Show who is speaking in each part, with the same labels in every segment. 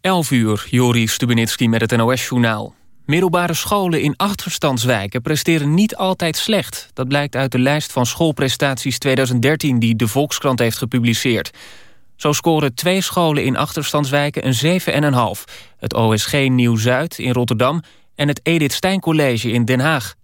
Speaker 1: 11 uur, Joris Stubenitski met het NOS-journaal. Middelbare scholen in achterstandswijken presteren niet altijd slecht. Dat blijkt uit de lijst van schoolprestaties 2013 die de Volkskrant heeft gepubliceerd. Zo scoren twee scholen in achterstandswijken een 7,5. Het OSG Nieuw-Zuid in Rotterdam en het Edith Stein College in Den Haag.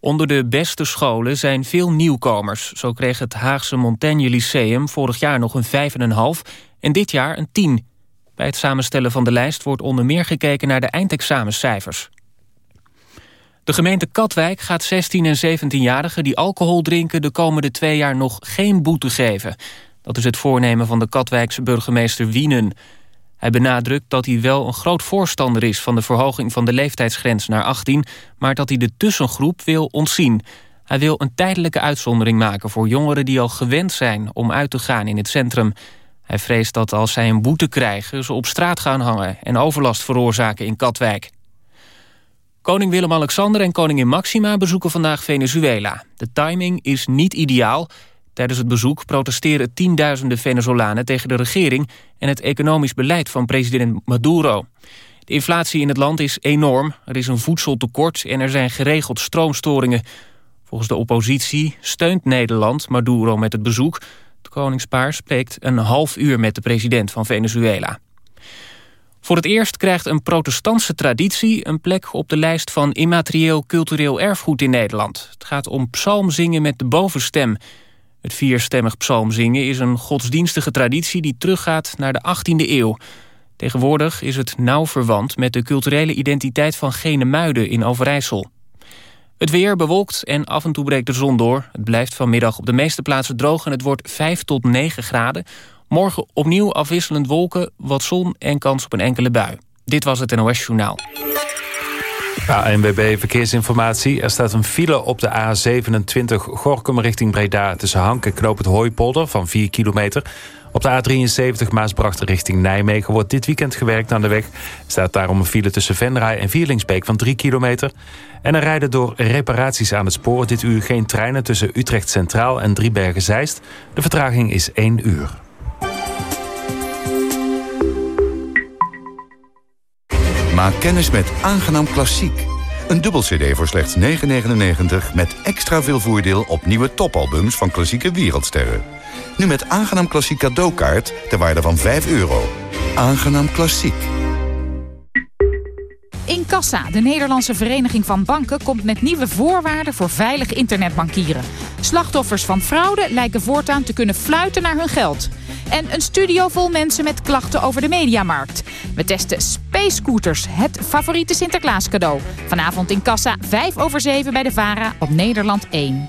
Speaker 1: Onder de beste scholen zijn veel nieuwkomers. Zo kreeg het Haagse Montaigne Lyceum vorig jaar nog een 5,5 en dit jaar een 10. Bij het samenstellen van de lijst wordt onder meer gekeken naar de eindexamencijfers. De gemeente Katwijk gaat 16 en 17-jarigen die alcohol drinken... de komende twee jaar nog geen boete geven. Dat is het voornemen van de Katwijkse burgemeester Wienen. Hij benadrukt dat hij wel een groot voorstander is... van de verhoging van de leeftijdsgrens naar 18... maar dat hij de tussengroep wil ontzien. Hij wil een tijdelijke uitzondering maken voor jongeren die al gewend zijn... om uit te gaan in het centrum. Hij vreest dat als zij een boete krijgen... ze op straat gaan hangen en overlast veroorzaken in Katwijk. Koning Willem-Alexander en koningin Maxima bezoeken vandaag Venezuela. De timing is niet ideaal. Tijdens het bezoek protesteren tienduizenden Venezolanen tegen de regering... en het economisch beleid van president Maduro. De inflatie in het land is enorm. Er is een voedseltekort en er zijn geregeld stroomstoringen. Volgens de oppositie steunt Nederland Maduro met het bezoek. Het koningspaar spreekt een half uur met de president van Venezuela. Voor het eerst krijgt een protestantse traditie een plek op de lijst van immaterieel cultureel erfgoed in Nederland. Het gaat om psalmzingen met de bovenstem. Het vierstemmig psalmzingen is een godsdienstige traditie die teruggaat naar de 18e eeuw. Tegenwoordig is het nauw verwant met de culturele identiteit van Genemuiden in Overijssel. Het weer bewolkt en af en toe breekt de zon door. Het blijft vanmiddag op de meeste plaatsen droog en het wordt 5 tot 9 graden. Morgen opnieuw afwisselend wolken, wat zon en kans op een enkele bui. Dit was het NOS Journaal.
Speaker 2: ANWB Verkeersinformatie. Er staat een file op de A27 Gorkum richting Breda... tussen Hank en Knoop het Hooipolder van 4 kilometer. Op de A73 Maasbracht richting Nijmegen wordt dit weekend gewerkt aan de weg. Staat daarom een file tussen Venray en Vierlingsbeek van 3 kilometer. En er rijden door reparaties aan het spoor dit uur geen treinen... tussen Utrecht Centraal en Driebergen-Zeist. De vertraging is 1 uur.
Speaker 3: Maak kennis met Aangenaam Klassiek. Een dubbel cd voor slechts 9,99 met extra veel voordeel op nieuwe topalbums van klassieke wereldsterren. Nu met Aangenaam Klassiek cadeaukaart ter waarde van 5 euro. Aangenaam Klassiek.
Speaker 4: Incassa, de Nederlandse Vereniging van Banken, komt met nieuwe voorwaarden voor veilig internetbankieren. Slachtoffers van fraude lijken voortaan te kunnen fluiten naar hun geld. En een studio vol mensen met klachten over de mediamarkt. We testen Space Scooters, het favoriete Sinterklaas cadeau. Vanavond in Kassa, 5 over 7 bij de VARA op Nederland 1.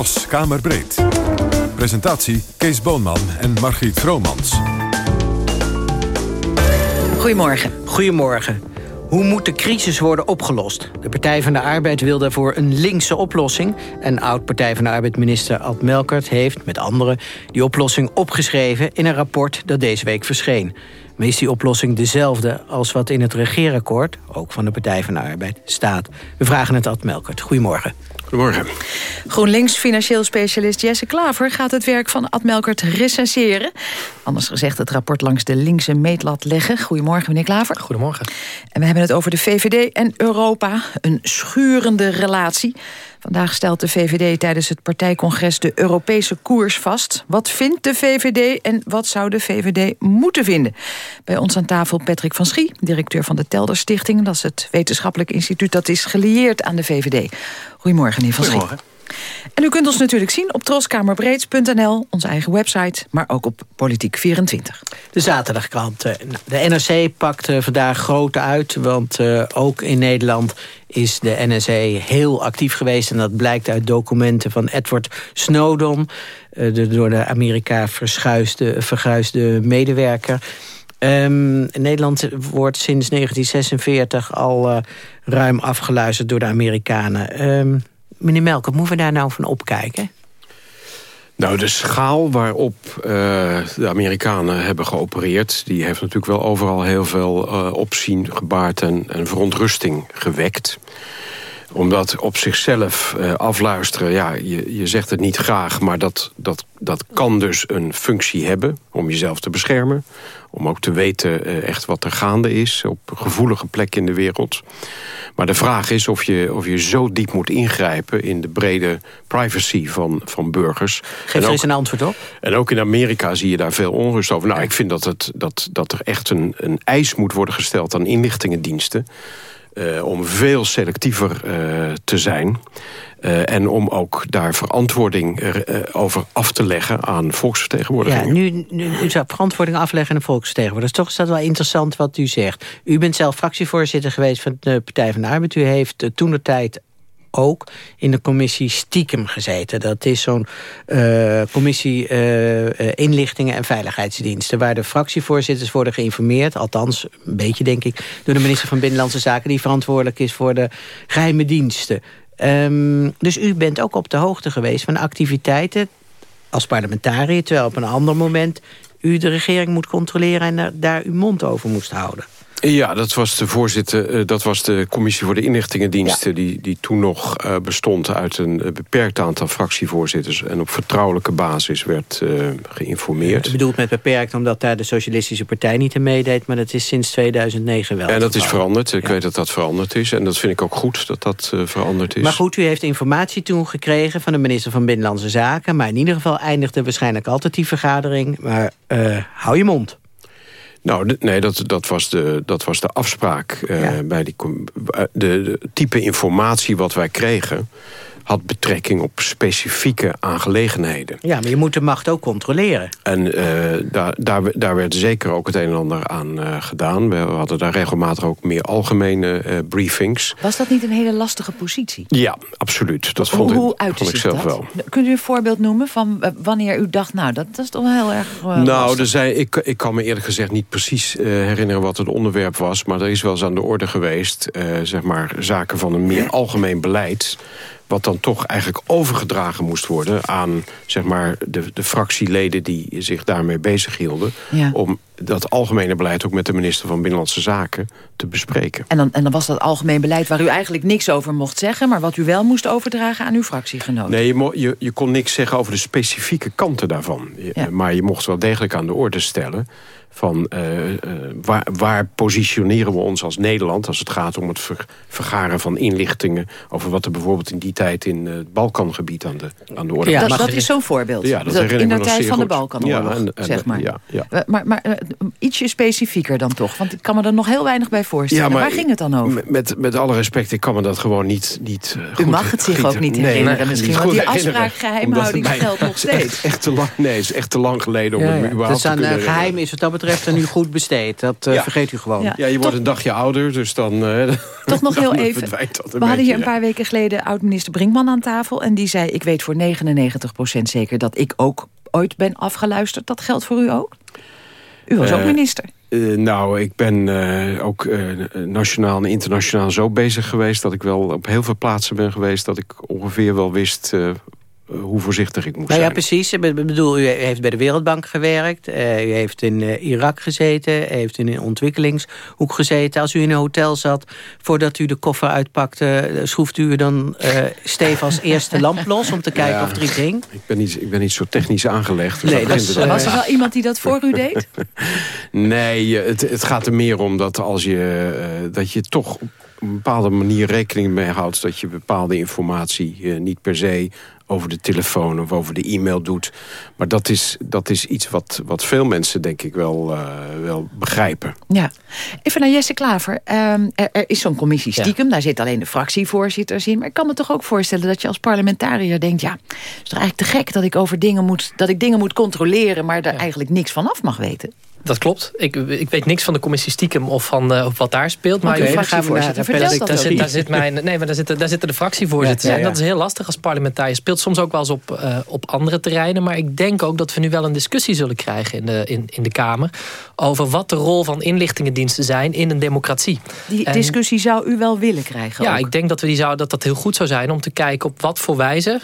Speaker 5: Tros, Kamerbreed. Presentatie Kees Boonman en Margriet Vromans.
Speaker 6: Goedemorgen. Goedemorgen. Hoe moet de crisis worden opgelost? De Partij van de Arbeid wil daarvoor een linkse oplossing. En oud-Partij van de Arbeid-minister Ad Melkert heeft, met anderen... die oplossing opgeschreven in een rapport dat deze week verscheen. Maar is die oplossing dezelfde als wat in het regeerakkoord... ook van de Partij van de Arbeid, staat? We vragen het Ad Melkert. Goedemorgen.
Speaker 7: Goedemorgen.
Speaker 8: GroenLinks financieel specialist Jesse Klaver gaat het werk van Ad Melkert recenseren. Anders gezegd het rapport langs de linkse meetlat leggen. Goedemorgen meneer Klaver.
Speaker 7: Goedemorgen.
Speaker 8: En we hebben het over de VVD en Europa. Een schurende relatie. Vandaag stelt de VVD tijdens het partijcongres de Europese koers vast. Wat vindt de VVD en wat zou de VVD moeten vinden? Bij ons aan tafel Patrick van Schie, directeur van de Telder Stichting. Dat is het wetenschappelijk instituut dat is gelieerd aan de VVD. Goedemorgen, meneer Van Schie. En u kunt ons natuurlijk zien op troskamerbreed.nl, onze eigen website, maar ook op Politiek24.
Speaker 6: De zaterdagkrant. Eh, de NRC pakt eh, vandaag groot uit, want uh, ook in Nederland is de NSA heel actief geweest. En dat blijkt uit documenten van Edward Snowden, de door de Amerika verguisde medewerker. Um, Nederland wordt sinds 1946 al ruim afgeluisterd door de Amerikanen. Um, meneer Melker, moeten we daar nou van opkijken?
Speaker 9: Nou, de schaal waarop uh, de Amerikanen hebben geopereerd... die heeft natuurlijk wel overal heel veel uh, opzien gebaard en, en verontrusting gewekt omdat op zichzelf uh, afluisteren, ja, je, je zegt het niet graag... maar dat, dat, dat kan dus een functie hebben om jezelf te beschermen. Om ook te weten uh, echt wat er gaande is op gevoelige plek in de wereld. Maar de vraag is of je, of je zo diep moet ingrijpen... in de brede privacy van, van burgers.
Speaker 6: Geef er eens een antwoord op.
Speaker 9: En ook in Amerika zie je daar veel onrust over. Nou, ik vind dat, het, dat, dat er echt een, een eis moet worden gesteld aan inlichtingendiensten... Uh, om veel selectiever uh, te zijn. Uh, en om ook daar verantwoording over af te leggen aan volksvertegenwoordigers.
Speaker 6: Ja, nu, nu, u zou verantwoording afleggen aan volksvertegenwoordigers. Toch is dat wel interessant wat u zegt. U bent zelf fractievoorzitter geweest van de Partij van de Arbeid. U heeft toen de tijd ook in de commissie stiekem gezeten. Dat is zo'n uh, commissie uh, inlichtingen en veiligheidsdiensten... waar de fractievoorzitters worden geïnformeerd... althans, een beetje denk ik, door de minister van Binnenlandse Zaken... die verantwoordelijk is voor de geheime diensten. Um, dus u bent ook op de hoogte geweest van activiteiten als parlementariër... terwijl op een ander moment u de regering moet controleren... en daar uw mond over moest houden.
Speaker 9: Ja, dat was de voorzitter, eh, dat was de commissie voor de inlichtingendiensten... Die, die toen nog uh, bestond uit een uh, beperkt aantal fractievoorzitters... en op vertrouwelijke basis werd uh, geïnformeerd.
Speaker 6: U bedoelt met beperkt omdat daar de Socialistische Partij niet in meedeed... maar dat is sinds 2009 wel.
Speaker 9: En dat is veranderd. Ik ja. weet dat dat veranderd is. En dat vind ik ook goed dat dat veranderd is.
Speaker 6: Maar goed, u heeft informatie toen gekregen van de minister van Binnenlandse Zaken... maar in ieder geval eindigde waarschijnlijk altijd die vergadering. Maar hou je mond.
Speaker 9: Nou, nee, dat, dat, was, de, dat was de afspraak uh, ja. bij die, de, de, type informatie wat wij kregen had betrekking op specifieke aangelegenheden.
Speaker 6: Ja, maar je moet de macht ook controleren.
Speaker 9: En uh, daar, daar, daar werd zeker ook het een en ander aan uh, gedaan. We hadden daar regelmatig ook meer algemene uh, briefings.
Speaker 8: Was dat niet een hele lastige positie?
Speaker 9: Ja, absoluut. Dat vond,
Speaker 8: hoe,
Speaker 9: ik, vond ik zelf
Speaker 8: dat?
Speaker 9: wel.
Speaker 8: Kunt u een voorbeeld noemen van wanneer u dacht... nou, dat, dat is toch wel heel erg
Speaker 9: Nou, er zijn, ik, ik kan me eerlijk gezegd niet precies herinneren wat het onderwerp was... maar er is wel eens aan de orde geweest... zeg maar, zaken van een meer algemeen beleid wat dan toch eigenlijk overgedragen moest worden... aan zeg maar, de, de fractieleden die zich daarmee bezighielden... Ja. om dat algemene beleid ook met de minister van Binnenlandse Zaken te bespreken.
Speaker 8: En dan, en dan was dat algemeen beleid waar u eigenlijk niks over mocht zeggen... maar wat u wel moest overdragen aan uw fractiegenoten.
Speaker 9: Nee, je, mo je, je kon niks zeggen over de specifieke kanten daarvan. Ja. Maar je mocht wel degelijk aan de orde stellen van uh, uh, waar, waar, positioneren we ons als Nederland... als het gaat om het ver, vergaren van inlichtingen... over wat er bijvoorbeeld in die tijd in het Balkangebied aan de, aan de orde
Speaker 8: ja,
Speaker 9: was.
Speaker 8: Dat, dat is zo'n voorbeeld.
Speaker 9: Ja, dat,
Speaker 8: dat in de tijd van
Speaker 9: goed.
Speaker 8: de Balkanoorlog,
Speaker 9: ja, en, en,
Speaker 8: zeg maar.
Speaker 9: Ja, ja.
Speaker 8: Maar, maar uh, ietsje specifieker dan toch? Want ik kan me er nog heel weinig bij voorstellen.
Speaker 9: Ja, maar
Speaker 8: waar ging het dan over?
Speaker 9: Met, met alle respect, ik kan me dat gewoon niet, niet goed
Speaker 8: U mag het zich
Speaker 9: gieten.
Speaker 8: ook niet
Speaker 9: nee,
Speaker 8: herinneren misschien. Want die afspraak geheimhouding geldt nog steeds.
Speaker 9: Echt, echt te lang, nee, het is echt te lang geleden om
Speaker 6: ja,
Speaker 9: het
Speaker 6: ja.
Speaker 9: überhaupt
Speaker 6: dus aan
Speaker 9: te kunnen
Speaker 6: geheim is wat dat betreft er nu goed besteed. Dat uh,
Speaker 9: Ja.
Speaker 6: vergeet u gewoon.
Speaker 8: Ja.
Speaker 9: Ja, je wordt een dagje ouder, dus dan... Uh,
Speaker 8: Toch nog heel even. We hadden hier een paar weken geleden oud-minister Brinkman aan tafel. En die zei, ik weet voor 99% zeker dat ik ook ooit ben afgeluisterd. Dat geldt voor u ook? U was ook
Speaker 9: Eh,
Speaker 8: minister.
Speaker 9: Eh, nou, ik ben eh, ook eh, nationaal en internationaal zo bezig geweest... dat ik wel op heel veel plaatsen ben geweest... dat ik ongeveer wel wist eh, hoe voorzichtig ik moest
Speaker 6: Nou ja,
Speaker 9: zijn.
Speaker 6: precies. Ik bedoel, u heeft bij de Wereldbank gewerkt. eh, u heeft in eh, Irak gezeten. U heeft in een ontwikkelingshoek gezeten. Als u in een hotel zat, voordat u de koffer uitpakte... eh, schroeft u dan eh Steve als eerste lamp los... om te kijken
Speaker 9: Ja.
Speaker 6: of er iets hing?
Speaker 9: Ik ben niet, ik ben niet zo technisch aangelegd. Dus
Speaker 6: Nee,
Speaker 9: dat
Speaker 6: is,
Speaker 9: er
Speaker 8: Was er wel iemand die dat voor u deed?
Speaker 9: Nee, het, het gaat er meer om dat, als je, eh, dat je toch op een bepaalde manier rekening mee houdt... dat je bepaalde informatie eh, niet per se over de telefoon of over de e-mail doet. Maar dat is, dat is iets wat, wat veel mensen denk ik wel, uh, wel begrijpen.
Speaker 8: Ja. Even naar Jesse Klaver. Um, er, er, is zo'n commissie stiekem, daar zit alleen de fractievoorzitters in. Maar ik kan me toch ook voorstellen dat je als parlementariër denkt... ja, het is toch eigenlijk te gek dat ik over dingen moet, dat ik dingen moet controleren... maar daar eigenlijk niks van af mag weten?
Speaker 10: Dat klopt. Ik, ik weet niks van de commissie stiekem of van uh, wat daar speelt. Maar
Speaker 8: okay, gaan we naar,
Speaker 10: daar, zit, daar zit mijn, nee, maar daar zitten, daar zitten de fractievoorzitters. Ja, ja, ja. En dat is heel lastig als parlementariër. Speelt soms ook wel eens op, uh, op andere terreinen. Maar ik denk ook dat we nu wel een discussie zullen krijgen in de, in, in de Kamer. Over wat de rol van inlichtingendiensten zijn in een democratie.
Speaker 8: Die en, discussie zou u wel willen krijgen?
Speaker 10: Ja,
Speaker 8: ook.
Speaker 10: ik denk dat, we die zou, dat dat heel goed zou zijn om te kijken op wat voor wijze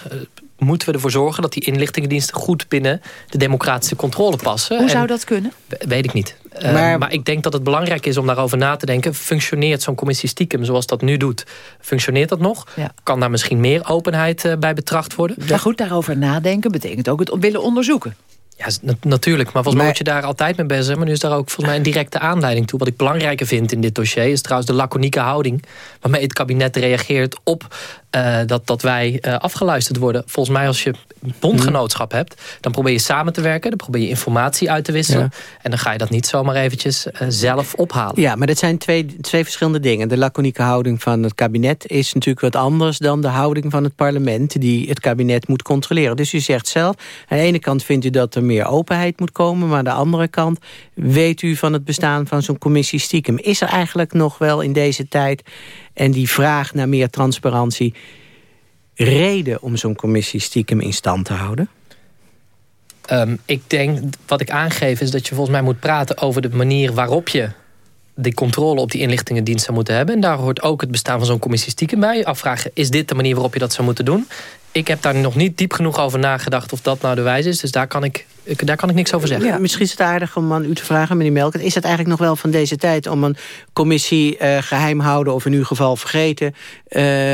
Speaker 10: moeten we ervoor zorgen dat die inlichtingendiensten goed binnen de democratische controle passen.
Speaker 8: Hoe zou en, dat kunnen?
Speaker 10: Weet ik niet. Maar, uh, maar, ik denk dat het belangrijk is om daarover na te denken. Functioneert zo'n commissie stiekem zoals dat nu doet? Functioneert dat nog? Ja. Kan daar misschien meer openheid uh, bij betracht worden?
Speaker 8: Ja, goed, daarover nadenken betekent ook het willen onderzoeken.
Speaker 10: Ja, natuurlijk. Maar volgens mij moet je daar altijd mee bezig zijn. Maar nu is daar ook volgens mij een directe aanleiding toe. Wat ik belangrijker vind in dit dossier... is trouwens de laconieke houding... waarmee het kabinet reageert op uh, dat, dat wij uh, afgeluisterd worden. Volgens mij als je bondgenootschap hebt... dan probeer je samen te werken. Dan probeer je informatie uit te wisselen. Ja. En dan ga je dat niet zomaar eventjes uh, zelf ophalen.
Speaker 6: Ja, maar dat zijn twee, twee verschillende dingen. De laconieke houding van het kabinet is natuurlijk wat anders... dan de houding van het parlement die het kabinet moet controleren. Dus u zegt zelf, aan de ene kant vindt u dat er meer openheid moet komen... maar aan de andere kant weet u van het bestaan van zo'n commissie stiekem. Is er eigenlijk nog wel in deze tijd en die vraag naar meer transparantie... reden om zo'n commissie stiekem in stand te houden?
Speaker 10: Um, ik denk, wat ik aangeef is dat je volgens mij moet praten... over de manier waarop je de controle op die inlichtingendienst zou moeten hebben. En daar hoort ook het bestaan van zo'n commissie stiekem bij. Afvragen, is dit de manier waarop je dat zou moeten doen? Ik heb daar nog niet diep genoeg over nagedacht of dat nou de wijze is. Dus daar kan ik, daar kan ik niks over zeggen.
Speaker 6: Misschien is het aardig om aan u te vragen, meneer Melkert. Is het eigenlijk nog wel van deze tijd om een commissie uh, geheim houden... of in uw geval vergeten, uh,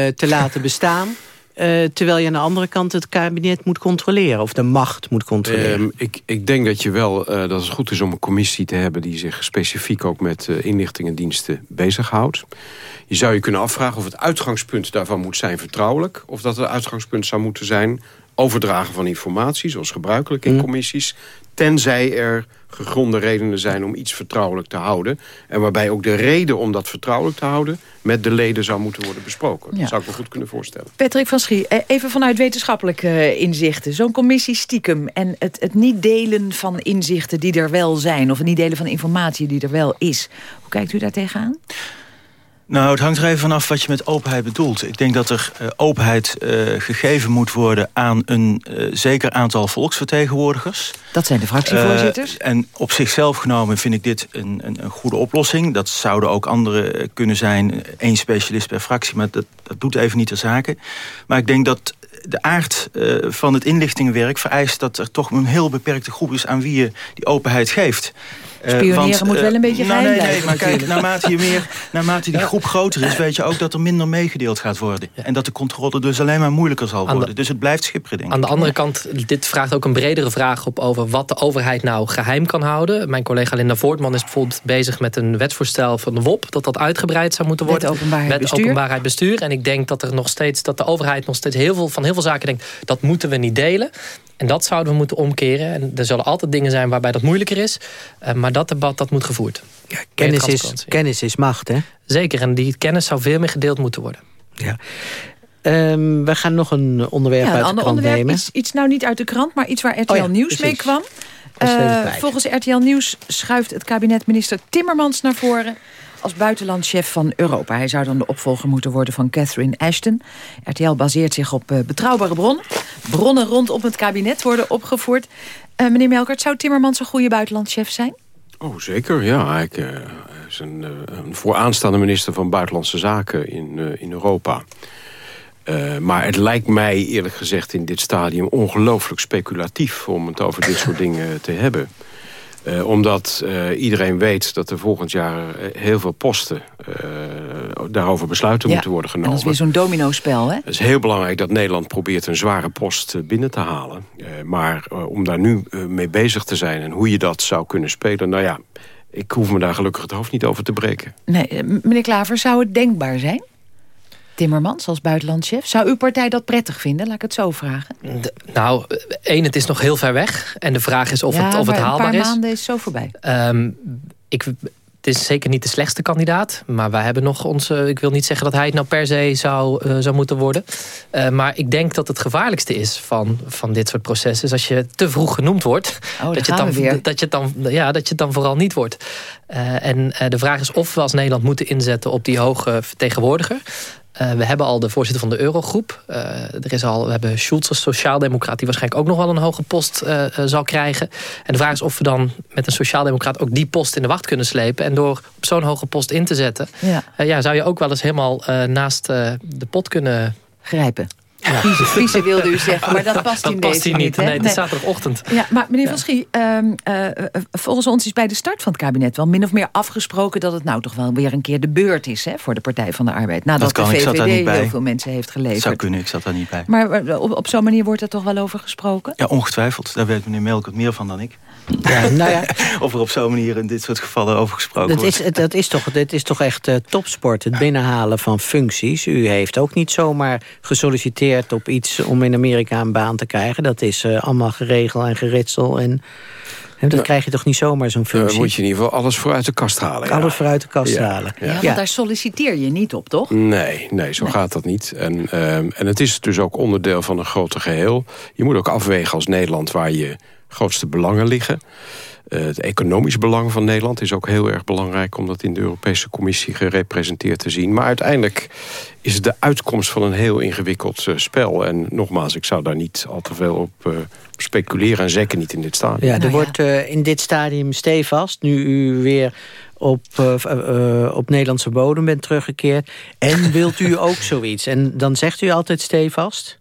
Speaker 6: te laten bestaan... Uh, terwijl je aan de andere kant het kabinet moet controleren. Of de macht moet controleren.
Speaker 9: Um, ik, ik denk dat je wel uh, dat het goed is om een commissie te hebben... die zich specifiek ook met uh, inlichtingendiensten bezighoudt. Je zou je kunnen afvragen of het uitgangspunt daarvan moet zijn vertrouwelijk... of dat het uitgangspunt zou moeten zijn overdragen van informatie... zoals gebruikelijk in mm. commissies... tenzij er gegronde redenen zijn om iets vertrouwelijk te houden. En waarbij ook de reden om dat vertrouwelijk te houden... met de leden zou moeten worden besproken. Ja. Dat zou ik me goed kunnen voorstellen.
Speaker 8: Patrick van Schie, even vanuit wetenschappelijke inzichten. Zo'n commissie stiekem en het, het niet delen van inzichten die er wel zijn... of het niet delen van informatie die er wel is. Hoe kijkt u daar tegenaan?
Speaker 11: Nou, het hangt er even vanaf wat je met openheid bedoelt. Ik denk dat er uh, openheid uh, gegeven moet worden aan een uh, zeker aantal volksvertegenwoordigers.
Speaker 8: Dat zijn de fractievoorzitters.
Speaker 11: en op zichzelf genomen vind ik dit een, een, een goede oplossing. Dat zouden ook andere kunnen zijn, één specialist per fractie. Maar dat, dat doet even niet de zaken. Maar ik denk dat de aard uh, van het inlichtingenwerk vereist dat er toch een heel beperkte groep is aan wie je die openheid geeft.
Speaker 8: Spioneren uh, want, moet wel een beetje
Speaker 11: nou,
Speaker 8: geheim
Speaker 11: nee, nee, maar kijk, naarmate, je meer, naarmate die groep groter is... weet je ook dat er minder meegedeeld gaat worden. En dat de controle dus alleen maar moeilijker zal worden. De, dus het blijft schipperen, denk
Speaker 10: Aan de andere kant, dit vraagt ook een bredere vraag op... over wat de overheid nou geheim kan houden. Mijn collega Linda Voortman is bijvoorbeeld bezig met een wetsvoorstel van de WOP... dat dat uitgebreid zou moeten worden.
Speaker 8: Met openbaarheid,
Speaker 10: met
Speaker 8: bestuur.
Speaker 10: openbaarheid bestuur. En ik denk dat, er nog steeds, dat de overheid nog steeds heel veel, van heel veel zaken denkt... dat moeten we niet delen. En dat zouden we moeten omkeren. En er zullen altijd dingen zijn waarbij dat moeilijker is. Uh, maar dat debat dat moet gevoerd.
Speaker 6: Ja, kennis, is, kennis is macht, hè?
Speaker 10: Zeker, en die kennis zou veel meer gedeeld moeten worden.
Speaker 6: Ja. Um, we gaan nog een onderwerp
Speaker 8: ja,
Speaker 6: uit de krant
Speaker 8: onderwerp,
Speaker 6: nemen.
Speaker 8: Iets, iets nou niet uit de krant, maar iets waar RTL oh ja, Nieuws
Speaker 6: precies.
Speaker 8: mee kwam. Uh, volgens RTL Nieuws schuift het kabinet minister Timmermans naar voren als buitenlandchef van Europa. Hij zou dan de opvolger moeten worden van Catherine Ashton. RTL baseert zich op uh, betrouwbare bronnen. Bronnen rondom het kabinet worden opgevoerd. Uh, meneer Melkert, zou Timmermans een goede buitenlandchef zijn?
Speaker 9: Oh, zeker, ja. Hij uh, is een, een vooraanstaande minister van Buitenlandse Zaken in, in Europa. Uh, maar het lijkt mij eerlijk gezegd in dit stadium ongelooflijk speculatief... om het over dit soort dingen te hebben. Uh, omdat uh, iedereen weet dat er volgend jaar heel veel posten daarover besluiten
Speaker 8: ja,
Speaker 9: moeten worden genomen.
Speaker 8: En dat is weer zo'n domino-spel, hè?
Speaker 9: Het is heel belangrijk dat Nederland probeert een zware post binnen te halen. maar om daar nu mee bezig te zijn en hoe je dat zou kunnen spelen... nou ja, ik hoef me daar gelukkig het hoofd niet over te breken.
Speaker 8: Nee, meneer Klaver, zou het denkbaar zijn? Timmermans als buitenlandchef? Zou uw partij dat prettig vinden? Laat ik het zo vragen.
Speaker 10: nou, één, het is nog heel ver weg. En de vraag is of het, of het haalbaar is.
Speaker 8: een paar maanden is zo voorbij.
Speaker 10: Um, ik het is zeker niet de slechtste kandidaat. Maar wij hebben nog onze... Ik wil niet zeggen dat hij het nou per se zou, uh, zou moeten worden. Uh, maar ik denk dat het gevaarlijkste is van, van dit soort processen... is als je te vroeg genoemd wordt.
Speaker 8: Oh,
Speaker 10: dat, je
Speaker 8: dan,
Speaker 10: dat, je dan, ja, dat je het dan vooral niet wordt. Uh, en de vraag is of we als Nederland moeten inzetten op die hoge vertegenwoordiger. Uh, we hebben al de voorzitter van de Eurogroep. Uh, er is al, we hebben Schulz als sociaaldemocraat... die waarschijnlijk ook nog wel een hoge post uh, zal krijgen. En de vraag is of we dan met een sociaaldemocraat... ook die post in de wacht kunnen slepen. En door op zo'n hoge post in te zetten... Ja. ja zou je ook wel eens helemaal naast de pot kunnen...
Speaker 8: Grijpen. Ja. wilde u zeggen, maar dat past
Speaker 10: dat
Speaker 8: in
Speaker 10: past
Speaker 8: deze
Speaker 10: niet. Nee, het is zaterdagochtend.
Speaker 8: Ja, maar meneer Van Schie, um, uh, volgens ons is bij de start van het kabinet... wel min of meer afgesproken dat het nou toch wel weer een keer de beurt is... Hè, voor de Partij van de Arbeid. Nadat
Speaker 11: kan,
Speaker 8: de VVD
Speaker 11: heel
Speaker 8: veel mensen heeft geleverd.
Speaker 11: Dat zou kunnen, ik zat daar niet bij.
Speaker 8: Maar op, op zo'n manier wordt er toch wel over gesproken?
Speaker 11: Ja, ongetwijfeld. Daar weet meneer Melkert meer van dan ik.
Speaker 6: Ja, nou ja.
Speaker 11: of er op zo'n manier in dit soort gevallen over gesproken
Speaker 6: dat Is, dat is toch, dit is toch echt uh, topsport, het binnenhalen van functies. U heeft ook niet zomaar gesolliciteerd op iets om in Amerika een baan te krijgen. Dat is uh, allemaal geregeld en geritsel en... En dat ja. krijg je toch niet zomaar zo'n functie?
Speaker 9: Dan moet je in ieder geval alles vooruit de kast halen.
Speaker 6: Ja. Alles vooruit de kast ja. halen.
Speaker 8: Ja, want daar solliciteer je niet op, toch?
Speaker 9: Nee, nee zo nee. gaat dat niet. En, um, en het is dus ook onderdeel van een groter geheel. Je moet ook afwegen als Nederland waar je grootste belangen liggen. Uh, het economisch belang van Nederland is ook heel erg belangrijk... om dat in de Europese Commissie gerepresenteerd te zien. Maar uiteindelijk is het de uitkomst van een heel ingewikkeld uh, spel. En nogmaals, ik zou daar niet al te veel op uh, speculeren... en zeker niet in dit stadium.
Speaker 6: Ja, er nou, wordt in dit stadium stevast, nu u weer op, op Nederlandse bodem bent teruggekeerd... en wilt u ook zoiets? En dan zegt u altijd stevast?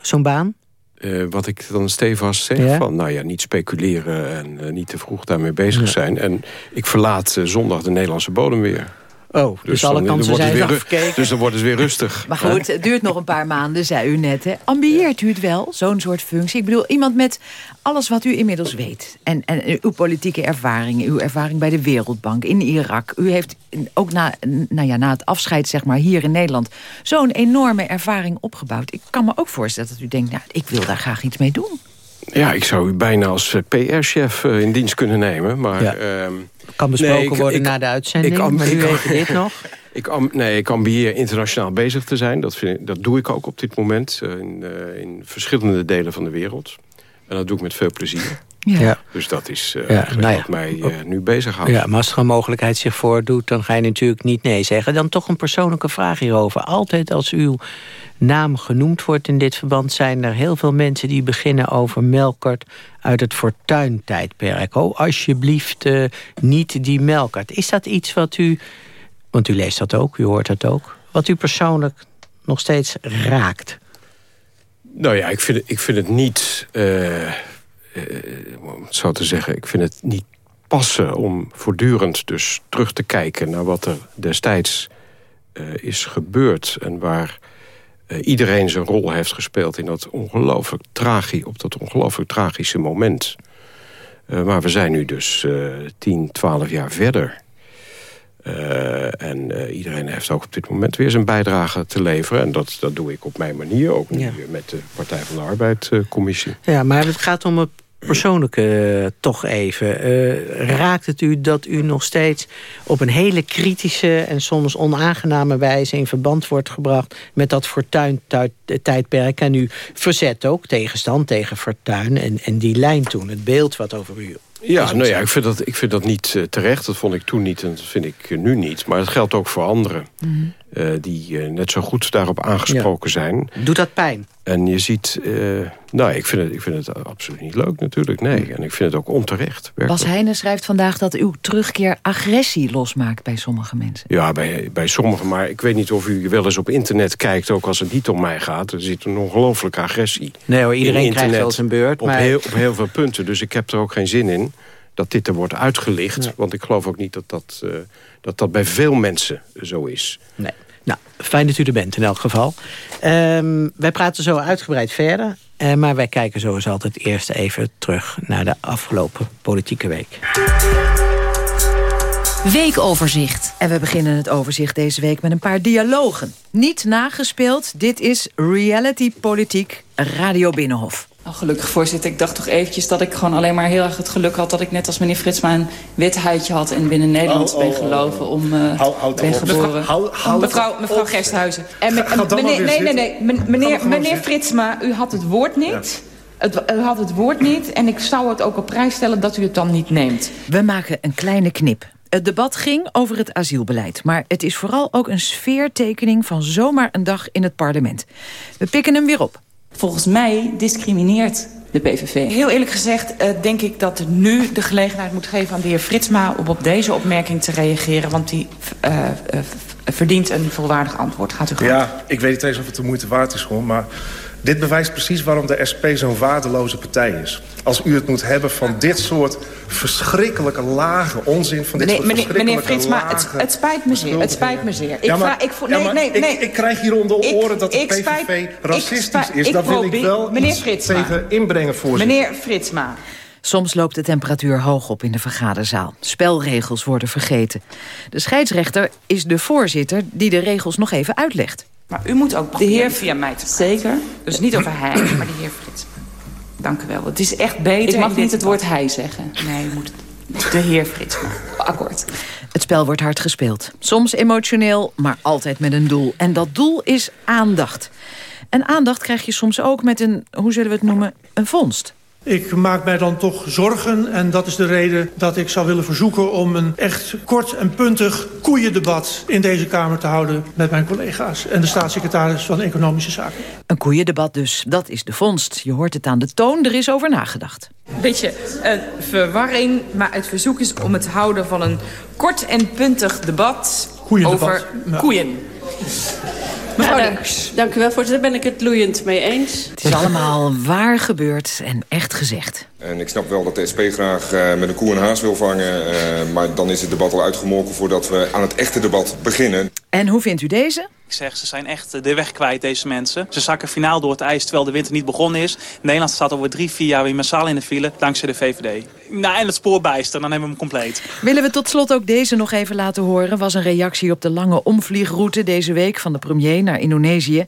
Speaker 6: Zo'n baan?
Speaker 9: Uh, wat ik dan stevast zeg, ja? van nou ja, niet speculeren en uh, niet te vroeg daarmee bezig ja. zijn. En ik verlaat uh, zondag de Nederlandse bodem weer.
Speaker 6: Oh, dus, dus alle kansen zijn
Speaker 9: weer afgekeken. Dus dan wordt het weer rustig.
Speaker 8: Maar goed, het duurt nog een paar maanden, zei u net. Hè. Ambieert u het wel, zo'n soort functie? Ik bedoel, iemand met alles wat u inmiddels weet. En, en uw politieke ervaring, uw ervaring bij de Wereldbank, in Irak. U heeft ook na, nou ja, na het afscheid, zeg maar, hier in Nederland... zo'n enorme ervaring opgebouwd. Ik kan me ook voorstellen dat u denkt, nou, ik wil daar graag iets mee doen.
Speaker 9: Ja, ik zou u bijna als PR-chef uh, in dienst kunnen nemen, maar... Ja. Uh,
Speaker 6: kan besproken nee, ik, worden ik, na de uitzending, ik, maar nu weet dit nog.
Speaker 9: Ik, nee, ik ambieer internationaal bezig te zijn. Dat, vind dat doe ik ook op dit moment uh, in, in verschillende delen van de wereld. En dat doe ik met veel plezier.
Speaker 6: Ja.
Speaker 9: Dus dat is uh, ja, nou ja. wat mij uh, nu bezighoudt.
Speaker 6: Ja, maar als er een mogelijkheid zich voordoet... dan ga je natuurlijk niet nee zeggen. Dan toch een persoonlijke vraag hierover. Altijd als uw naam genoemd wordt in dit verband... zijn er heel veel mensen die beginnen over Melkert... uit het fortuintijdperk. Oh, alsjeblieft uh, niet die Melkert. Is dat iets wat u... want u leest dat ook, u hoort dat ook... wat u persoonlijk nog steeds raakt?
Speaker 9: Nou ja, ik vind het, ik vind het niet... Uh, om het zo te zeggen, ik vind het niet passen om voortdurend dus terug te kijken... naar wat er destijds uh, is gebeurd en waar uh, iedereen zijn rol heeft gespeeld... in dat ongelooflijk tragie, op dat ongelooflijk tragische moment. Maar we zijn nu dus 10, 12 jaar verder... Uh, en uh, iedereen heeft ook op dit moment weer zijn bijdrage te leveren. En dat, dat doe ik op mijn manier, ook nu ja. met de Partij van de Arbeid uh, commissie.
Speaker 6: Ja, maar het gaat om het persoonlijke toch even. raakt het u dat u nog steeds op een hele kritische... en soms onaangename wijze in verband wordt gebracht... met dat fortuin-tijdperk en u verzet ook tegenstand tegen fortuin... En, en die lijn toen, het beeld wat over u
Speaker 9: ja, nou ja, ik vind dat, ik vind dat niet uh, terecht. Dat vond ik toen niet en dat vind ik nu niet. Maar het geldt ook voor anderen. Mm -hmm. Uh, die net zo goed daarop aangesproken ja. zijn.
Speaker 6: Doet dat pijn?
Speaker 9: En je ziet... nou, ik vind, het, ik vind het absoluut niet leuk natuurlijk. Nee, mm. en ik vind het ook onterecht.
Speaker 8: Werkelijk. Bas Heijnen schrijft vandaag dat uw terugkeer agressie losmaakt bij sommige mensen.
Speaker 9: Ja, bij, bij sommigen. Maar ik weet niet of u wel eens op internet kijkt... ook als het niet om mij gaat. Er zit een ongelooflijke agressie.
Speaker 6: Nee hoor, iedereen krijgt wel zijn beurt.
Speaker 9: Op, maar... heel, op heel veel punten. Dus ik heb er ook geen zin in dat dit er wordt uitgelicht. Ja. Want ik geloof ook niet dat dat, uh, dat dat bij veel mensen zo is.
Speaker 6: Nee. Nou, fijn dat u er bent in elk geval. Um, wij praten zo uitgebreid verder. Uh, maar wij kijken zoals altijd eerst even terug naar de afgelopen politieke week.
Speaker 12: weekoverzicht.
Speaker 8: En we beginnen het overzicht deze week met een paar dialogen. Niet nagespeeld, dit is Reality Politiek Radio Binnenhof.
Speaker 13: Nou, gelukkig, voorzitter. Ik dacht toch eventjes dat ik gewoon alleen maar heel erg het geluk had... dat ik net als meneer Fritsma een wit huidje had... en binnen Nederland oh, ben oh, oh. geloven om uh, houd, ben geboren. mevrouw, mevrouw Gersthuizen. En, meneer, nee, nee, nee. Meneer, meneer Fritsma, u had het woord niet... Het, u had het woord niet en ik zou het ook op prijs stellen dat u het dan niet neemt.
Speaker 8: We maken een kleine knip. Het debat ging over het asielbeleid. Maar het is vooral ook een sfeertekening van zomaar een dag in het parlement. We pikken hem weer op.
Speaker 13: Volgens mij discrimineert de PVV. Heel eerlijk gezegd uh, denk ik dat er nu de gelegenheid moet geven aan de heer Fritsma... om op deze opmerking te reageren, want die uh, uh, verdient een volwaardig antwoord. Gaat u gang.
Speaker 14: Ja, ik weet niet eens of het de moeite waard is, gewoon, maar... Dit bewijst precies waarom de SP zo'n waardeloze partij is. Als u het moet hebben van dit soort verschrikkelijke lage onzin... van dit
Speaker 13: nee,
Speaker 14: soort
Speaker 13: meneer, meneer Fritsma, het, het, spijt me zeer. Het spijt me zeer.
Speaker 14: Ik, maar, ik, nee, ja, nee, nee, ik, ik, krijg hier onder oren dat de PVV spijt, racistisch is. Dat wil ik wel meneer Fritsma, tegen inbrengen, voorzitter.
Speaker 13: Meneer Fritsma...
Speaker 8: Soms loopt de temperatuur hoog op in de vergaderzaal. Spelregels worden vergeten. De scheidsrechter is de voorzitter die de regels nog even uitlegt.
Speaker 13: Maar u moet ook de heer via mij te Zeker. Dus niet over hij, maar de heer Frits. Dank u wel. Het is echt beter... Ik mag niet het woord hij zeggen. Nee, u moet de heer Frits. Akkoord.
Speaker 8: Het spel wordt hard gespeeld. Soms emotioneel, maar altijd met een doel. En dat doel is aandacht. En aandacht krijg je soms ook met een, hoe zullen we het noemen, een vondst.
Speaker 15: Ik maak mij dan toch zorgen en dat is de reden dat ik zou willen verzoeken... om een echt kort en puntig koeiendebat in deze Kamer te houden... met mijn collega's en de staatssecretaris van Economische Zaken.
Speaker 8: Een koeiendebat dus, dat is de vondst. Je hoort het aan de toon, er is over nagedacht.
Speaker 13: Beetje een verwarring, maar het verzoek is om het houden van een kort en puntig debat... over koeien.
Speaker 16: Nou, dank, u wel, voorzitter. Daar ben ik het loeiend mee eens.
Speaker 8: Het is allemaal waar gebeurd en echt gezegd.
Speaker 17: En ik snap wel dat de SP graag uh, met een koe een haas wil vangen. Uh, maar dan is het debat al uitgemolken voordat we aan het echte debat beginnen.
Speaker 8: En hoe vindt u deze?
Speaker 18: Ik zeg, ze zijn echt de weg kwijt, deze mensen. Ze zakken finaal door het ijs terwijl de winter niet begonnen is. Nederland staat over drie, vier jaar weer massaal in de file, dankzij de VVD. Nou, en het spoor bijster, dan hebben we hem compleet.
Speaker 8: Willen we tot slot ook deze nog even laten horen? Was een reactie op de lange omvliegroute deze week van de premier naar Indonesië.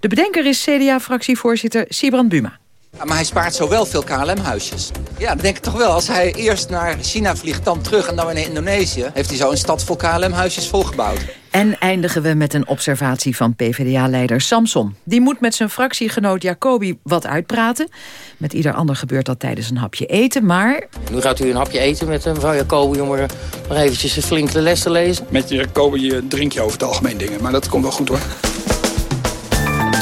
Speaker 8: De bedenker is CDA-fractievoorzitter Sibrand Buma.
Speaker 19: maar hij spaart zo wel veel KLM-huisjes. Ja, dan denk ik toch wel. Als hij eerst naar China vliegt, dan terug en dan weer naar Indonesië... heeft hij zo een stad vol KLM-huisjes volgebouwd.
Speaker 8: En eindigen we met een observatie van PvdA-leider Samson. Die moet met zijn fractiegenoot Jacobi wat uitpraten. Met ieder ander gebeurt dat tijdens een hapje eten, maar...
Speaker 20: Nu gaat u een hapje eten met eh, mevrouw Jacobi om er nog eventjes een flinke les te lezen.
Speaker 21: Met Jacobi drink je over het algemeen dingen, maar dat komt wel goed hoor.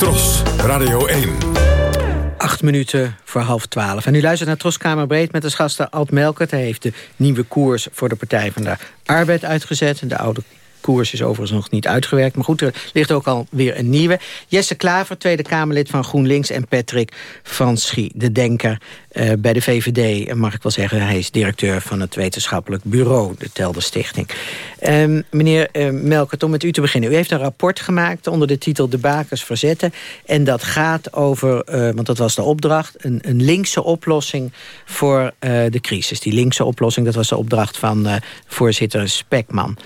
Speaker 5: Tros, Radio 1.
Speaker 6: Acht minuten voor half twaalf. En u luistert naar Troskamer Breed met als gasten Alt Melkert. Hij heeft de nieuwe koers voor de Partij van de Arbeid uitgezet. De oude koers is overigens nog niet uitgewerkt. Maar goed, er ligt ook alweer een nieuwe. Jesse Klaver, Tweede Kamerlid van GroenLinks... en Patrick van Schie, de denker uh, bij de VVD. mag ik wel zeggen, hij is directeur van het wetenschappelijk bureau... de Telde Stichting. Um, meneer uh, Melkert, om met u te beginnen. U heeft een rapport gemaakt onder de titel De Bakers Verzetten. En dat gaat over, want dat was de opdracht... een, een linkse oplossing voor de crisis. Die linkse oplossing, dat was de opdracht van voorzitter Spekman.